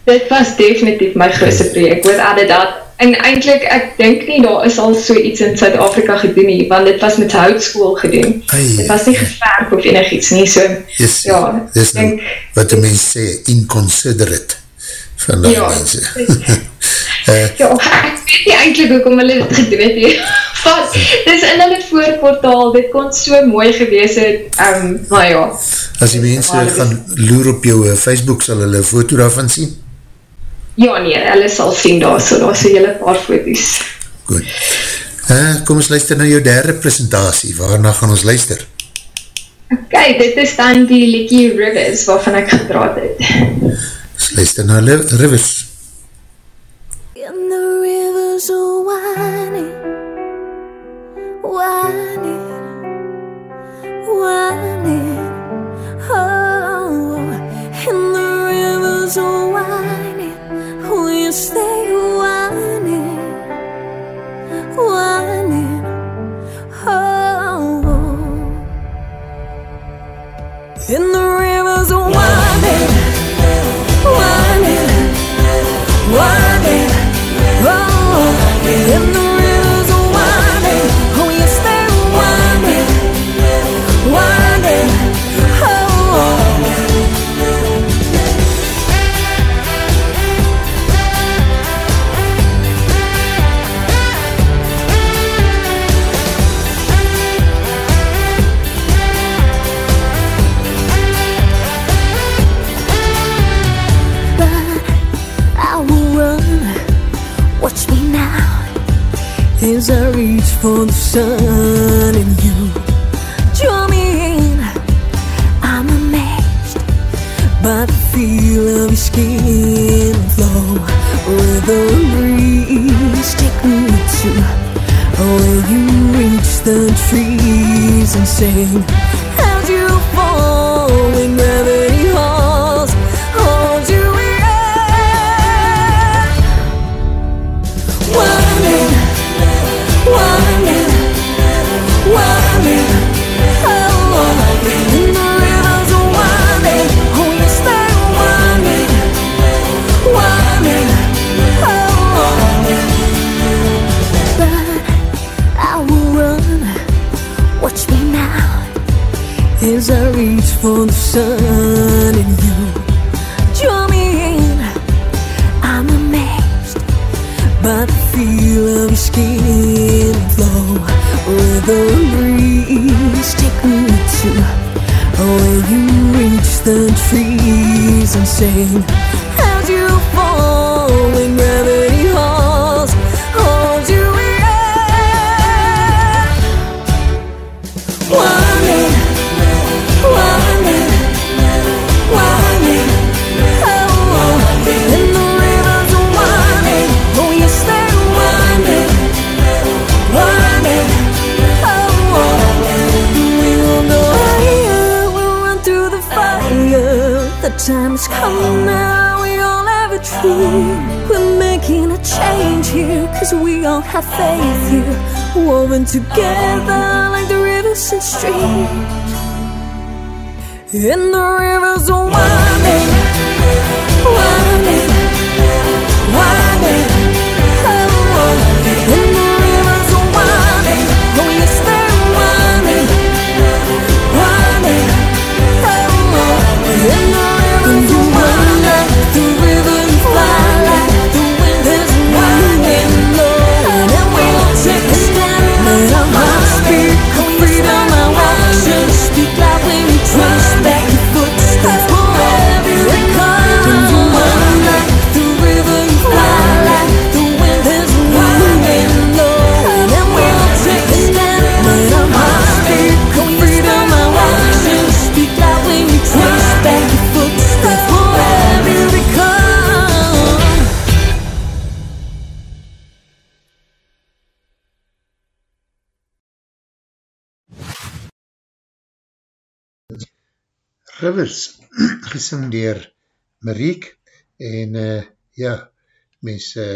Dit was definitief my grootste project, wat added dat, en eindelijk, ek denk nie, daar is al so iets in Zuid-Afrika gedoen nie, want dit was met houtskool gedoen. Ai, dit was nie geverk of enig iets nie, so, yes, ja. Dit is nou, wat die mens sê, inconsiderate van die ja, mense. uh, ja, ek weet nie eindelijk ook om hulle dit gedoen het hier. Wat, dit is in hulle voorportaal, dit kon so mooi gewees het, um, maar ja. As die mense gaan loer op jou eh, Facebook, sal hulle foto daarvan sien? Ja nee, hulle sal sien daar, so daar is een hele paar foto's. Goed. Uh, kom ons luister na jou derde presentatie, waarna gaan ons luister? Ok, dit is dan die Likie Rivers, waarvan ek gepraat het. Ons luister na Rivers. In the rivers are whining Whining Whining Oh In the rivers are whining We stay whining? Whining. Oh. In the I Rivers, gesing dier Marieke, en uh, ja, mens, uh,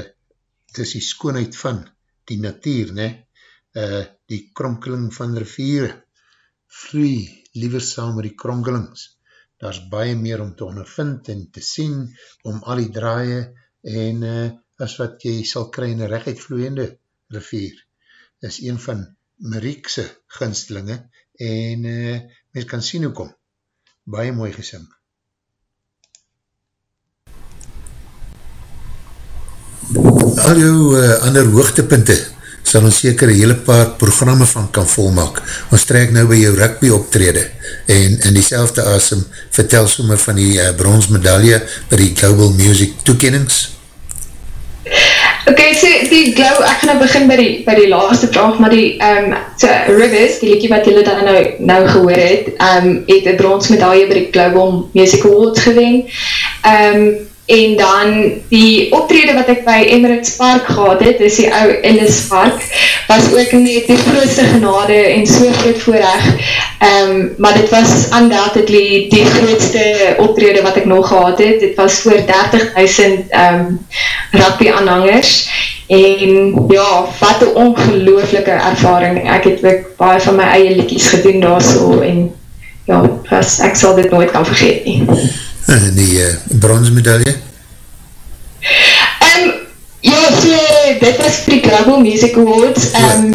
het is die skoonheid van die natuur, ne? Uh, die kronkeling van riviere, vloei liever saam met die kronkelings, daar is baie meer om te ondervind en te sien, om al die draaie, en uh, as wat jy sal kry in een recht vloeiende rivier, is een van Mariekse ginstelinge, en uh, mens kan sien hoe kom, baie mooi gesing. Al jou uh, ander hoogtepunte sal ons seker een hele paar programme van kan volmaak. Ons trek nou by jou rugby optrede en in die selfde asem vertel sommer van die uh, bronsmedaille by die Global Music toekennings. Ok, so die glow, ek gaan nou begin by die, by die laaste vraag, maar die um, so Rivers, die liedje wat julle dan nou, nou gehoor het, um, het een bronsmedaille by die Global Music Awards gewen. Um, en dan die optrede wat ek by Emirates Park gehad het, is die ou Ellis Park, was ook net die grootste genade en so groot voorrecht, um, maar dit was undoubtedly die grootste optrede wat ek nog gehad het, dit was voor 30.000 um, rugby aanhangers, en ja, wat een ongelooflike ervaring, ek het ook baie van my eie liedjes gedoen daar so, en ja, was, ek sal dit nooit kan vergeet nie. En die uh, bronsmedaille? Um, ja, so, dit was vir die Global Music Awards. Um,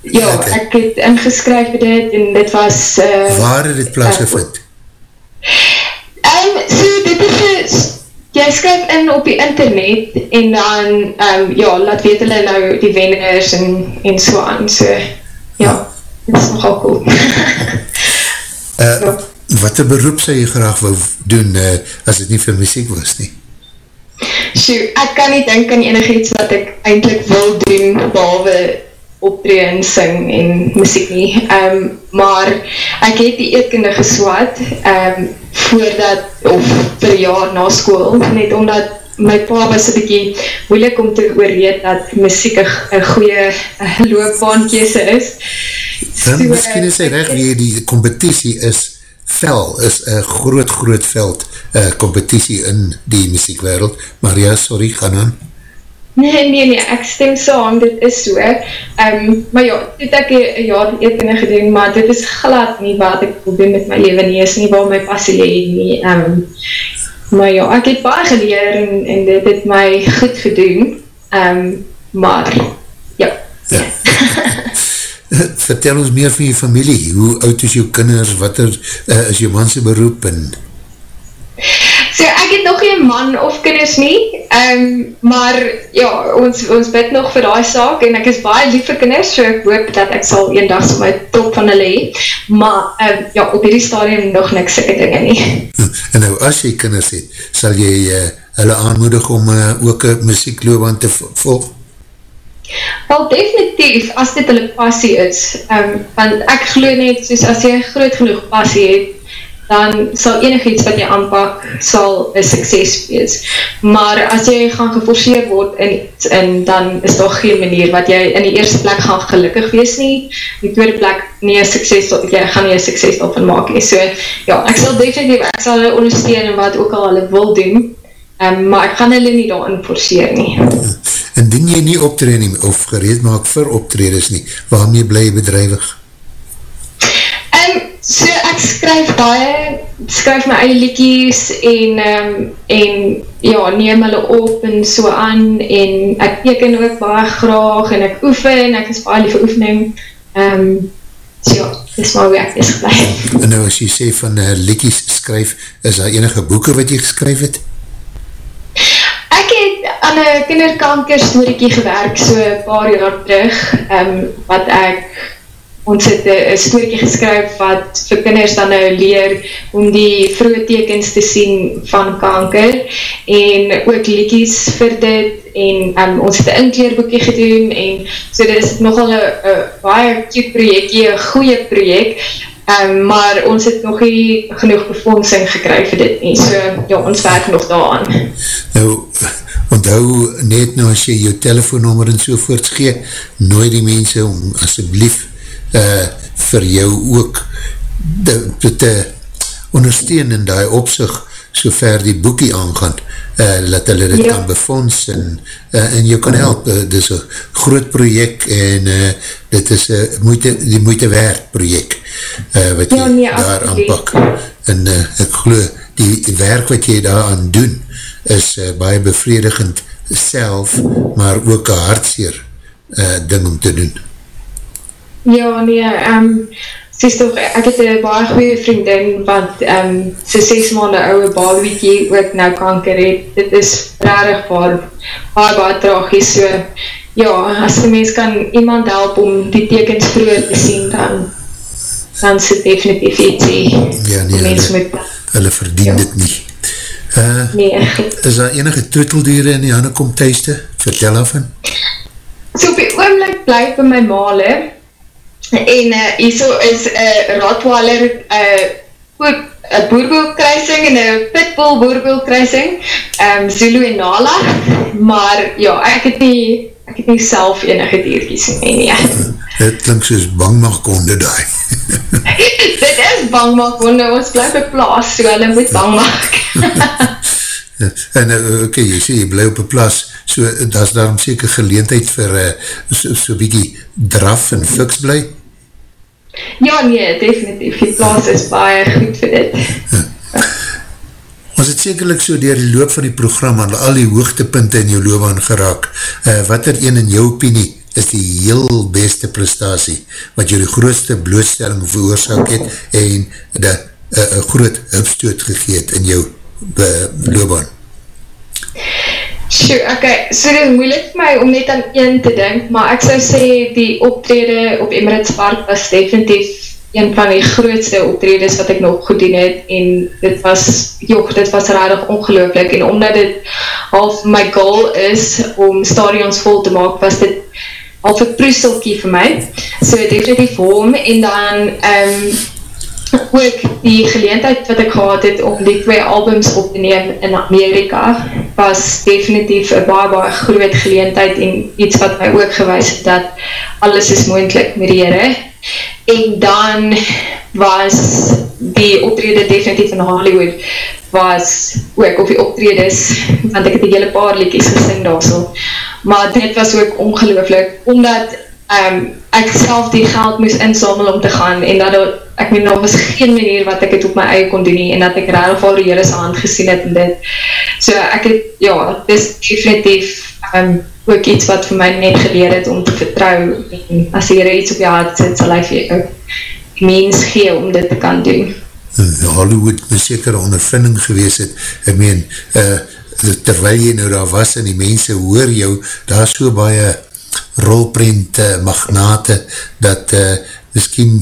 ja, ja okay. ek het ingeskryf vir dit en dit was... Uh, Waar het dit plaasgevind? Uh, um, so, dit is een... Jy skryf in op die internet en dan, um, ja, laat weet hulle nou die wenners en, en so aan, so, ja, dit is nogal cool. uh, ja wat een beroep sal jy graag wil doen uh, as het nie vir muziek was nie? Sjoe, ek kan nie denk aan enig iets wat ek eindelijk wil doen behalwe optree en sing en muziek nie. Um, maar ek het die eetkunde geswaad um, voordat, of per jaar na school, net omdat my pa was een bykie moeilik om te oorreed dat muziek een goeie loopbaankiese is. Dan so, miskien is hy recht wie die competitie is vel is een groot groot veld uh, competitie in die muziekwereld, maar ja, sorry, gaan aan. Nee, nee, nee, ek stem saam, dit is so. Um, maar ja, dit ek een jaar eetkinne gedoen, maar dit is glad nie wat ek wil doen met my leven nie, is nie waar my passie leed nie. Um, maar ja, ek het baie geleer en, en dit het my goed gedoen, um, maar ja. ja. vertel ons meer van jou familie, hoe oud is jou kinders, wat er, uh, is jou manse beroep en... So ek het nog geen man of kinders nie, um, maar ja, ons, ons bid nog vir die saak en ek is baie lief vir kinders, so ek hoop dat ek sal een dag so my top van hulle hee, maar um, ja, op hierdie stadium nog niks sikke dinge nie. En nou as jy kinders het, sal jy uh, hulle aanmoedig om uh, ook een muziekloobaan te volg? Wel, definitief, as dit hulle passie is, um, want ek geloof net, soos as jy groot genoeg passie het, dan sal enig iets wat jy aanpak, sal een sukses wees. Maar as jy gaan geforseer word, in, in, dan is daar geen manier wat jy in die eerste plek gaan gelukkig wees nie, in die tweede plek nie een sukses, jy gaan nie een sukses daarvan maak nie. So, ja, ek sal definitief, ek sal hulle ondersteun en wat ook al hulle wil doen, um, maar ek gaan hulle nie daarin forceer nie. En dien jy nie optreden nie, of gereed maak vir optreders nie, waarmee bly jy bedrijwig? Um, so ek skryf baie, skryf my eie liedjies en, um, en ja, neem hulle op en so aan en ek teken ook baie graag en ek oefen, ek is baie lief vir oefening. Um, so ja, dis maar hoe ek is geblij. En nou as jy sê van uh, liedjies skryf, is daar enige boeken wat jy geskryf het? Ek het aan een kinderkanker storiekie gewerk so paar jaar terug, um, wat ek ons het een stoortje geskryf wat vir kinders dan nou leer om die vroege tekens te sien van kanker en ook liedjes vir dit en um, ons het een inkleerboekje gedoen en so dit is nogal een baie cute projekje, een goeie projek um, maar ons het nog nie genoeg befondsing gekry vir dit en so ja, ons werk nog daaraan. Nou, onthou net nou as jy jou telefoonnummer en sovoorts gee, nooi die mense om asjeblief uh, vir jou ook te, te ondersteun in die opzicht so ver die boekie aangaan uh, dat hulle dit ja. kan befonds en, uh, en jou kan help. Uh, dit is een groot project en uh, dit is uh, moeite, die moeite waard project uh, wat jy ja, nee, daar aanpak. En uh, ek geloof die, die werk wat jy daar aan doen is uh, baie bevredigend self maar ook een hartseer uh, ding om te doen Ja, nee, um, sies toch, ek het een baie goeie vriendin, wat um, sy 6 maanden ouwe babiekie ook nou kanker het, dit is rarig baie, baie, baie tragies, so, ja, as die mens kan iemand help om die tekens vroeger te sien, dan, dan is het definitief iets, ja, nee, hulle, moet, hulle verdien ja. dit nie. Uh, nee. Is daar enige troeteldiere in die handen kom thuiste? Vertel af van. So op die oomlik blijf by my male, en uh, hierso is een uh, Rottweiler uh, ook een boerboelkruising en een pitbull boerboelkruising um, Zulu en Nala maar ja, ek het nie ek het nie self enige dierkies nie nie Het klink soos bangmakonde daai Dit is bangmakonde, ons blijf op plaas so hulle moet bangmak En ok, jy sê jy bly op een plaas so dat is daarom seker geleentheid vir uh, so, so bykie draf en fiks bly Ja, nee, definitief. Die plaas is baie goed vir dit. Ons het sekerlik so dier die loop van die program aan al die hoogtepunte in jou loopbaan geraak. Uh, wat er een in jou opinie is die heel beste prestatie wat jou die grootste blootstelling veroorzaak het en die uh, groot hupstoot gegeet in jou loopbaan? Sjoe, ok, so dit is moeilik vir my om net aan een te denk, maar ek sou sê die optrede op Emirates Park was definitief een van die grootste optredes wat ek nog gedoen het en dit was, joh, dit was rarig ongelooflik en omdat dit half my goal is om stadions vol te maak, was dit half een proestelkie vir my, so definitief hom en dan um, ook die geleentheid wat ek gehad het om die twee albums op te neem in Amerika was definitief een baie baie groot geleentheid en iets wat my ook gewys het dat alles is moendlik met die heren en dan was die optrede definitief in Hollywood was ook op die optredes want ek het die hele paar liedjes gesing daar so maar dit was ook ongelooflik omdat um, ek self die geld moes insamel om te gaan en dat ek meen, daar was geen manier wat ek het op my eie kon doen nie, en dat ek raar al die Heere hand gesien het en dit. So ek het, ja, het is definitief um, ook iets wat vir my net geleer het om te vertrouw, en as die Heere iets op jou hart sit, sal hy vir jou mens gee om dit te kan doen. Hollywood moet seker ondervinding gewees het, ek meen, uh, terwijl jy nou daar was en die mense hoor jou, daar so baie rolprent uh, magnate, dat uh, miskien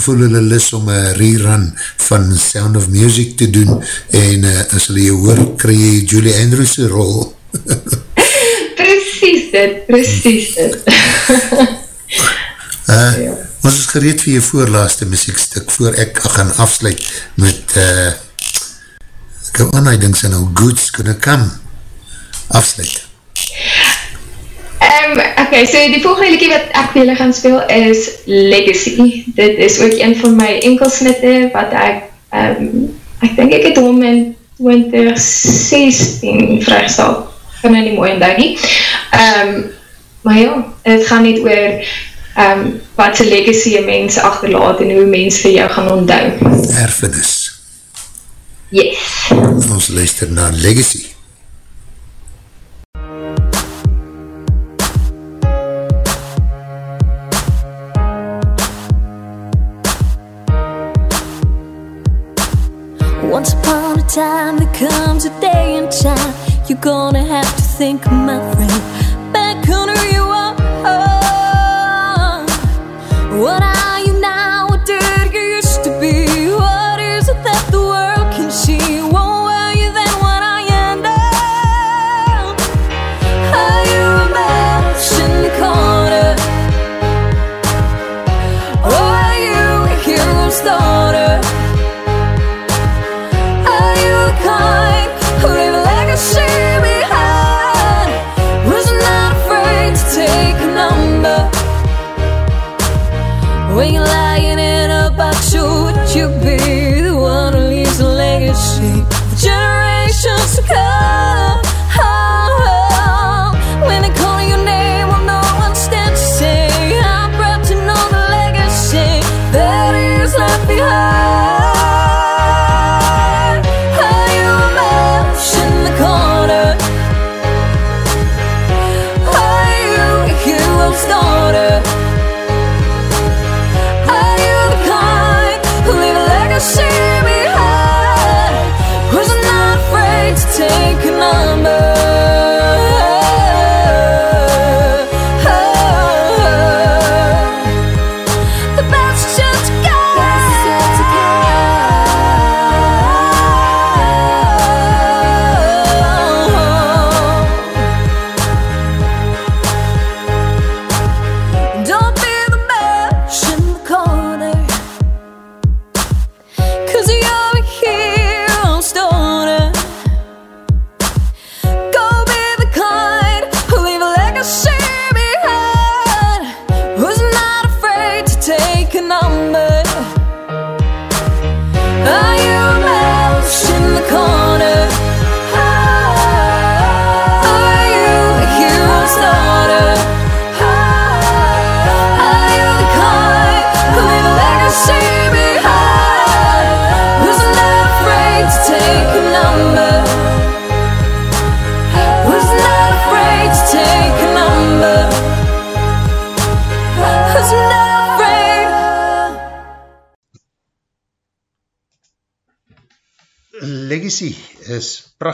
voel hulle lis om een rerun van Sound of Music te doen en uh, as hulle jou hoor, krij jy Julie Andrews' rol. precies dit, precies dit. uh, ja. Ons is gereed vir jou voorlaaste muziekstuk voor ek gaan afsluit met uh, ek heb aanleidings en how good's gonna come afsluit. Um, ok, so die volgende liekie wat ek vir julle gaan speel is Legacy. Dit is ook een van my enkelsnitte wat ek, um, ek denk ek het hom in 2016 vrygestel. Kan my nie mooi onthou nie. Um, maar ja, het gaan niet oor um, wat sy legacy een mens achterlaat en hoe mens vir jou gaan onthou. Erfenis. Yes. Ons luister na Legacy. Comes a day and time You're gonna have to think, my friend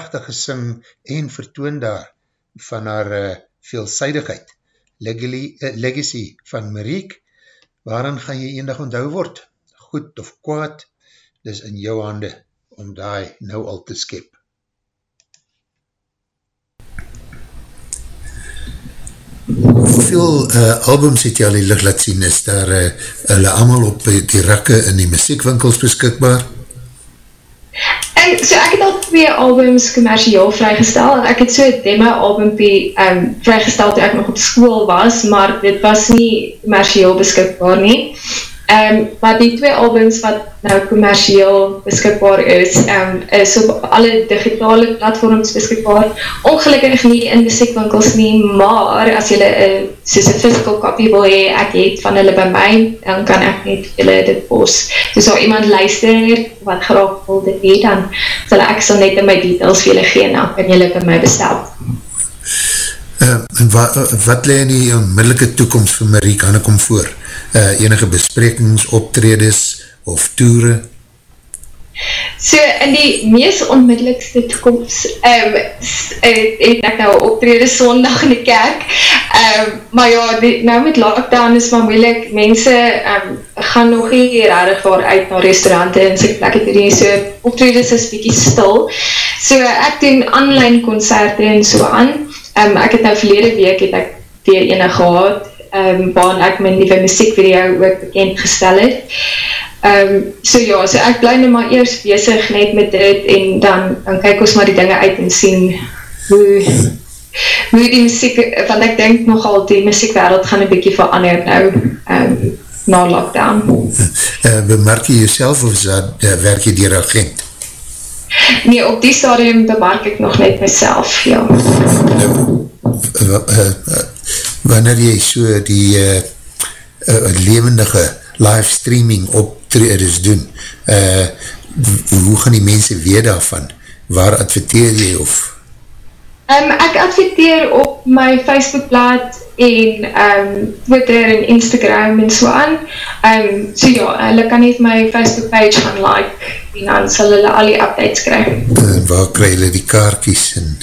prachtig gesing en vertoon daar van haar uh, veelzijdigheid. Legally, uh, Legacy van Marieke, waarin gaan jy eendag onthou word? Goed of kwaad, dis in jou hande om daai nou al te skep. Hoeveel uh, albums het jy al die licht laat sien? Is daar uh, hulle allemaal op die rakke in die muziekwinkels beskikbaar? En so ek het al twee albums commercieel vrygestel. Ek het so 'n demo albumpie um, vrygestel toe ek nog op school was, maar dit was nie commercieel beskikbaar nie. Um, maar die twee albums wat nou commercieel beskikbaar is, um, is op alle digitale platforms beskikbaar. Ongelukkig nie in muziekwinkels nie, maar as jylle uh, soos een physical copy wil hee, ek het van hulle by my, dan kan ek net jylle dit pos. Dus als iemand luister wat graag wil dit hee, dan sal ek sal net in my details vir jylle gee, dan kan jylle by my bestel. Uh, en wa, uh, wat leid in die onmiddellike toekomst vir Marie, kan ek om voor? Uh, enige besprekings, optredes of toere? So, in die mees onmiddellikste toekomst um, het ek nou optrede sondag in die kerk, um, maar ja, die, nou met lockdown is maar moeilik, mense um, gaan nog nie rarig waar uit na restaurante en sy plek het hierdie, so optredes is bykie stil, so ek doen online concerte en so aan, um, ek het nou verlede week het ek weer ene gehad, um, waarin ek my nieuwe muziekvideo ook bekend gestel het, Um, so ja, so ek bly nou maar eers bezig net met dit en dan, dan kyk ons maar die dinge uit en sien hoe, hoe die muziek, want ek denk nogal die muziekwereld gaan een bykie verander nou um, na lockdown. Uh, bemerk jy jyself of is dat, uh, werk jy dier agent? Nee, op die stadium bemark ek nog net myself, ja. Nou, wanneer jy so die uh, uh, levendige live streaming optreders doen, uh, hoe gaan die mense weet daarvan? Waar adverteer jy of... Um, ek adverteer op my Facebookblad en um, Twitter en Instagram en so aan. Um, so ja, hulle kan net my Facebook page gaan like en dan sal hulle al die updates krijg. En waar krijg hulle die kaartjes en...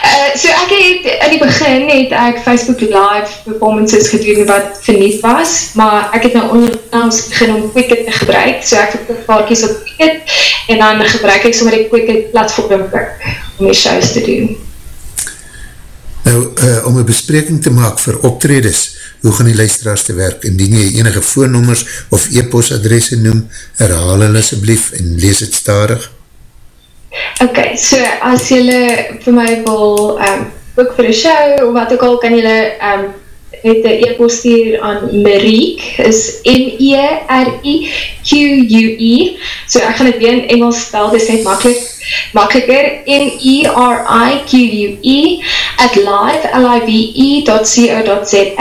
Uh, so ek het, in die begin het ek Facebook live performances gedoen wat verniet was, maar ek het nou onlangs begin om Quicket te gebruik, so ek het kaartjes op Quicket en dan gebruik ek sommer die Quicket platform om die shows te doen. Nou, uh, om een bespreking te maak vir optredes, hoe gaan die luisteraars te werk? Indien jy enige voornommers of e-postadresse noem, herhaal hulle asjeblief en lees het starig. Ok, so as jylle vir my wil um, boek vir een show, of wat ook al, kan jylle um, het een e-post stuur aan Mariek, is M-E-R-I-Q-U-E, so ek gaan het weer in Engels spel, dis net makkeliker, M-E-R-I-Q-U-E, at live, L-I-V-E, .co.za,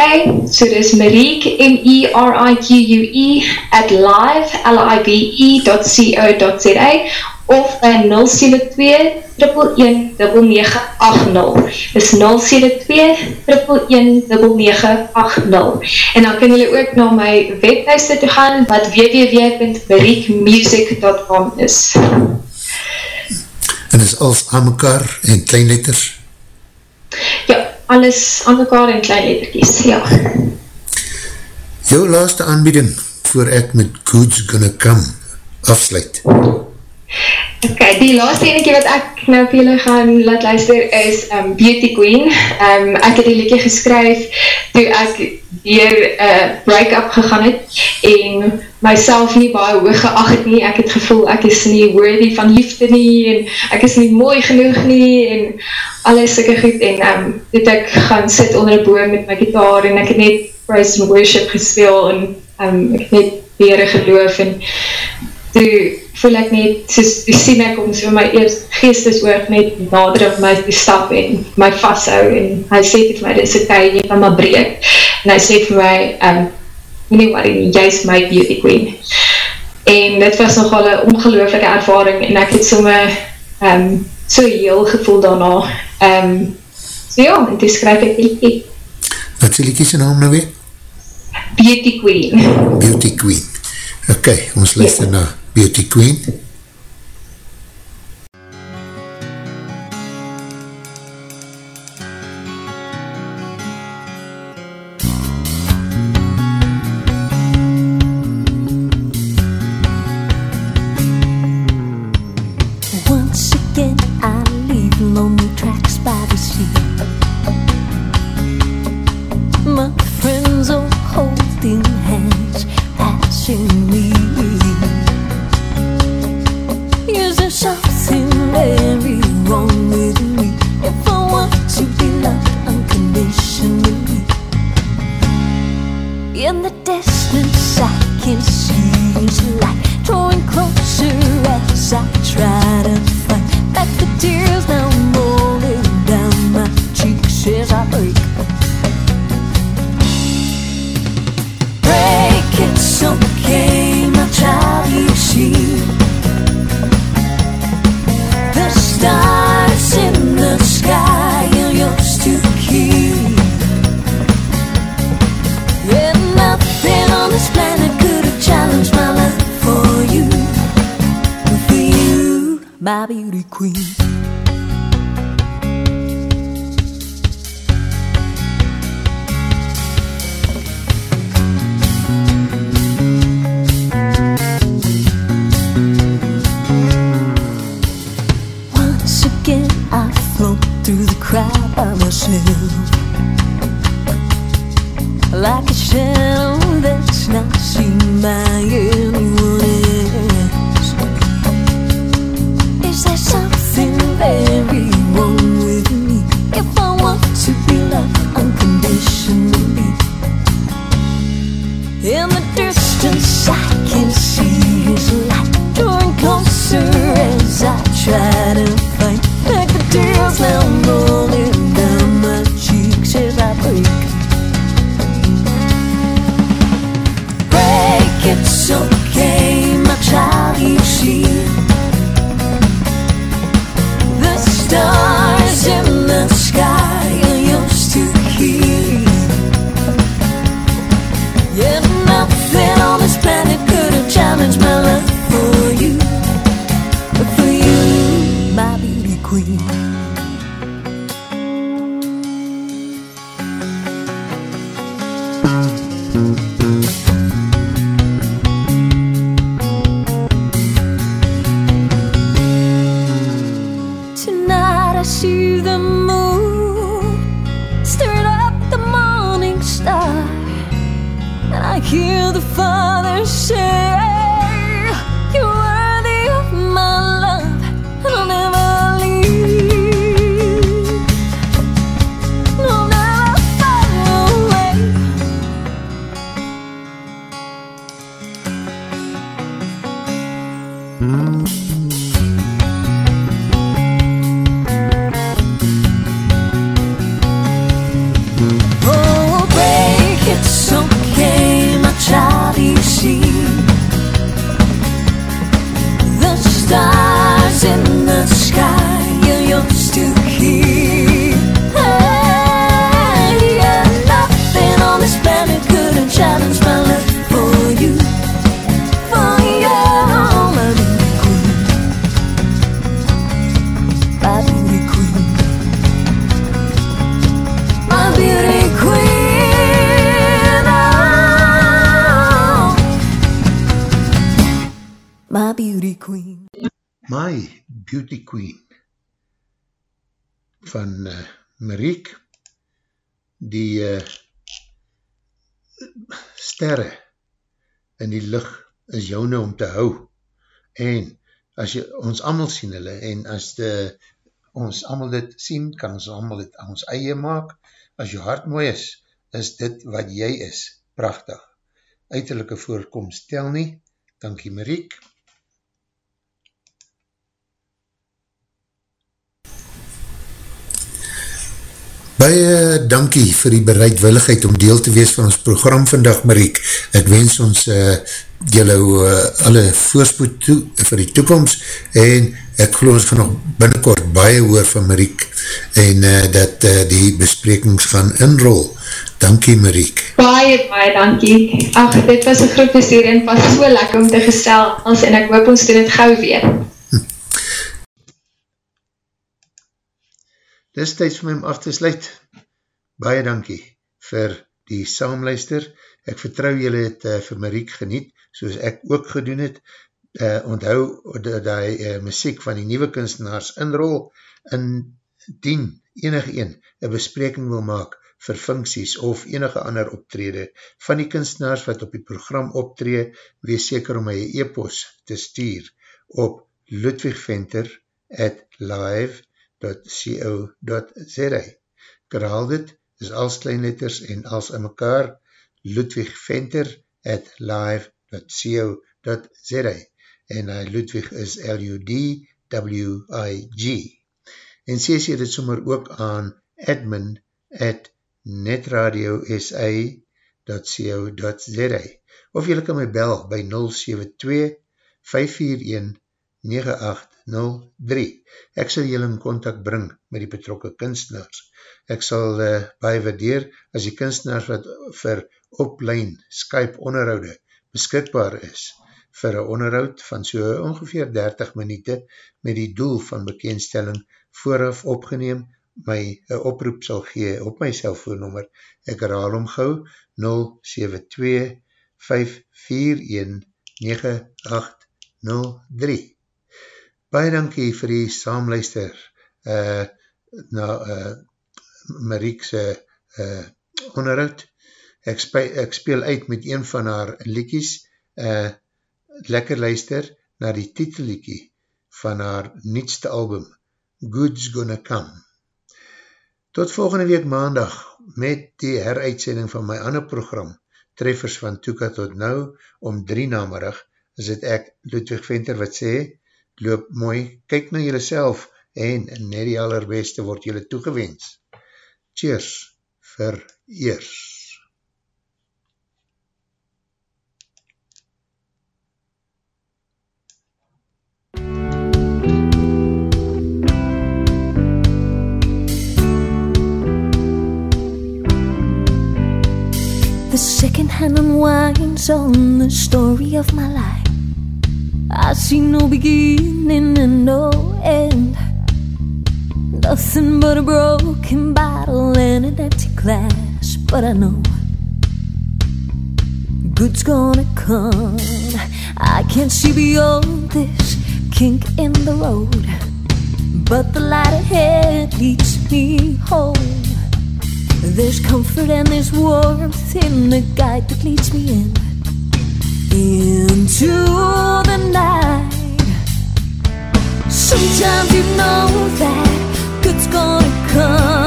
so dis Mariek, M-E-R-I-Q-U-E, at live, L-I-V-E, .co.za, of by 072-111-9980. Dis 072-111-9980. En dan kan julle ook na my webhuiste toe gaan, wat www.beriekmusic.com is. En is alles aan mekaar en kleinletters? Ja, alles aan mekaar en kleinletterkies, ja. Jou laaste aanbieding, voor ek met Goods Gonna Come afsluit. Ok, die laatste enetje wat ek nou vir julle gaan laat luister is um, Beauty Queen. Um, ek het die liedje geskryf toe ek dier uh, break-up gegaan het en myself nie baie hoog geacht het nie. Ek het gevoel ek is nie worthy van liefde nie en ek is nie mooi genoeg nie en alles sikke goed en um, het ek gaan sit onder een boom met my gitaar en ek het net praise and worship gespeel en um, ek het net bere geloof en toe voel ek net, soos, toe sien ek om so my eerst geestesoog net nader op my te stap en my vasthou en hy sê vir my, dit is ok, jy kan maar breek. En hy sê vir my, um, nie wat jy is my beauty queen. En dit was nogal een ongelooflike ervaring en ek het so my um, so heel gevoel daarna. Um, so ja, en toe skryf ek die Wat sê liekie sy naam nou weer? Beauty Queen. Beauty Queen. Ok, ons luister ja. na Beauty Queen. Te hou. En as jy, ons allemaal sien hulle en as de, ons allemaal dit sien, kan ons allemaal dit ons eie maak, as jou hart mooi is, is dit wat jy is, prachtig. Uiterlijke voorkomst tel nie, dankie Mariek. Baie dankie vir die bereidwilligheid om deel te wees van ons program vandag, Mariek. Ek wens ons uh, julle uh, alle voorspoed toe, vir die toekomst en ek geloof ons gaan nog binnenkort baie hoor van Mariek en uh, dat uh, die besprekings gaan inrol. Dankie Mariek. Baie, baie dankie. Ach, dit was een groot bestuur en was so lekker om te gestel en ek hoop ons doen het gauw weer. Dis tyd vir my om af te sluit. Baie dankie vir die saamluister. Ek vertrou julle het uh, vir Mariek geniet, soos ek ook gedoen het. Uh, onthou dat die uh, muziek van die nieuwe kunstenaars inrol in dien enig een een bespreking wil maak vir funksies of enige ander optrede van die kunstenaars wat op die program optree, wees seker om my e-post te stuur op ludwigventer at live.com ludwig.co.za Kraal dit is als kleinletters en als in mekaar Ludwig Venter at live.co.za en hy Ludwig is L-U-D-W-I-G en sê sê dit sommer ook aan admin at netradiosa.co.za of jylle kan my bel by 072 541 9803. Ek sal julle in contact bring met die betrokke kunstenaars. Ek sal uh, baie waardeer as die kunstenaars wat vir oplein Skype onderhoude beskikbaar is vir een onderhoud van so ongeveer 30 minute met die doel van bekendstelling vooraf opgeneem my een oproep sal gee op my cellfoonnummer. Ek herhaal om gauw 072 541 9803 baie dankie vir die saamluister uh, na uh, Mariekse uh, onderhoud. Ek, ek speel uit met een van haar liekies, uh, lekker luister na die titelliekie van haar nietste album, Good's Gonna Come. Tot volgende week maandag met die heruitsending van my ander program, Treffers van Toeka tot Nou, om drie namerig, is het ek, Ludwig Venter, wat sê, loop mooi, kyk na jylle self en net die allerbeste word jylle toegewens. Cheers vir eers. The second hand unwinds on the story of my life I see no beginning and no end. Nothing but a broken bottle and an empty glass. But I know good's gonna come. I can't see beyond this kink in the road, but the light ahead leads me home. There's comfort and there's warmth in the guide that leads me in into the night. Sometimes you know that good's gonna come,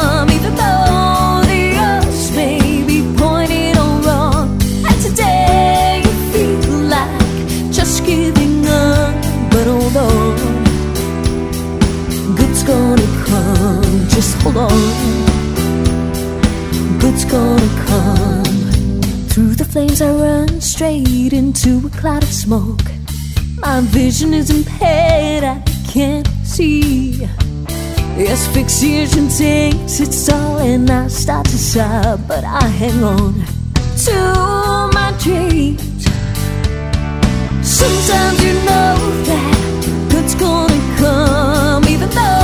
into a cloud of smoke. My vision is impaired, I can't see. Asphyxiation takes its toll, and I start to sob, but I hang on to my dreams. Sometimes you know that good's gonna come, even though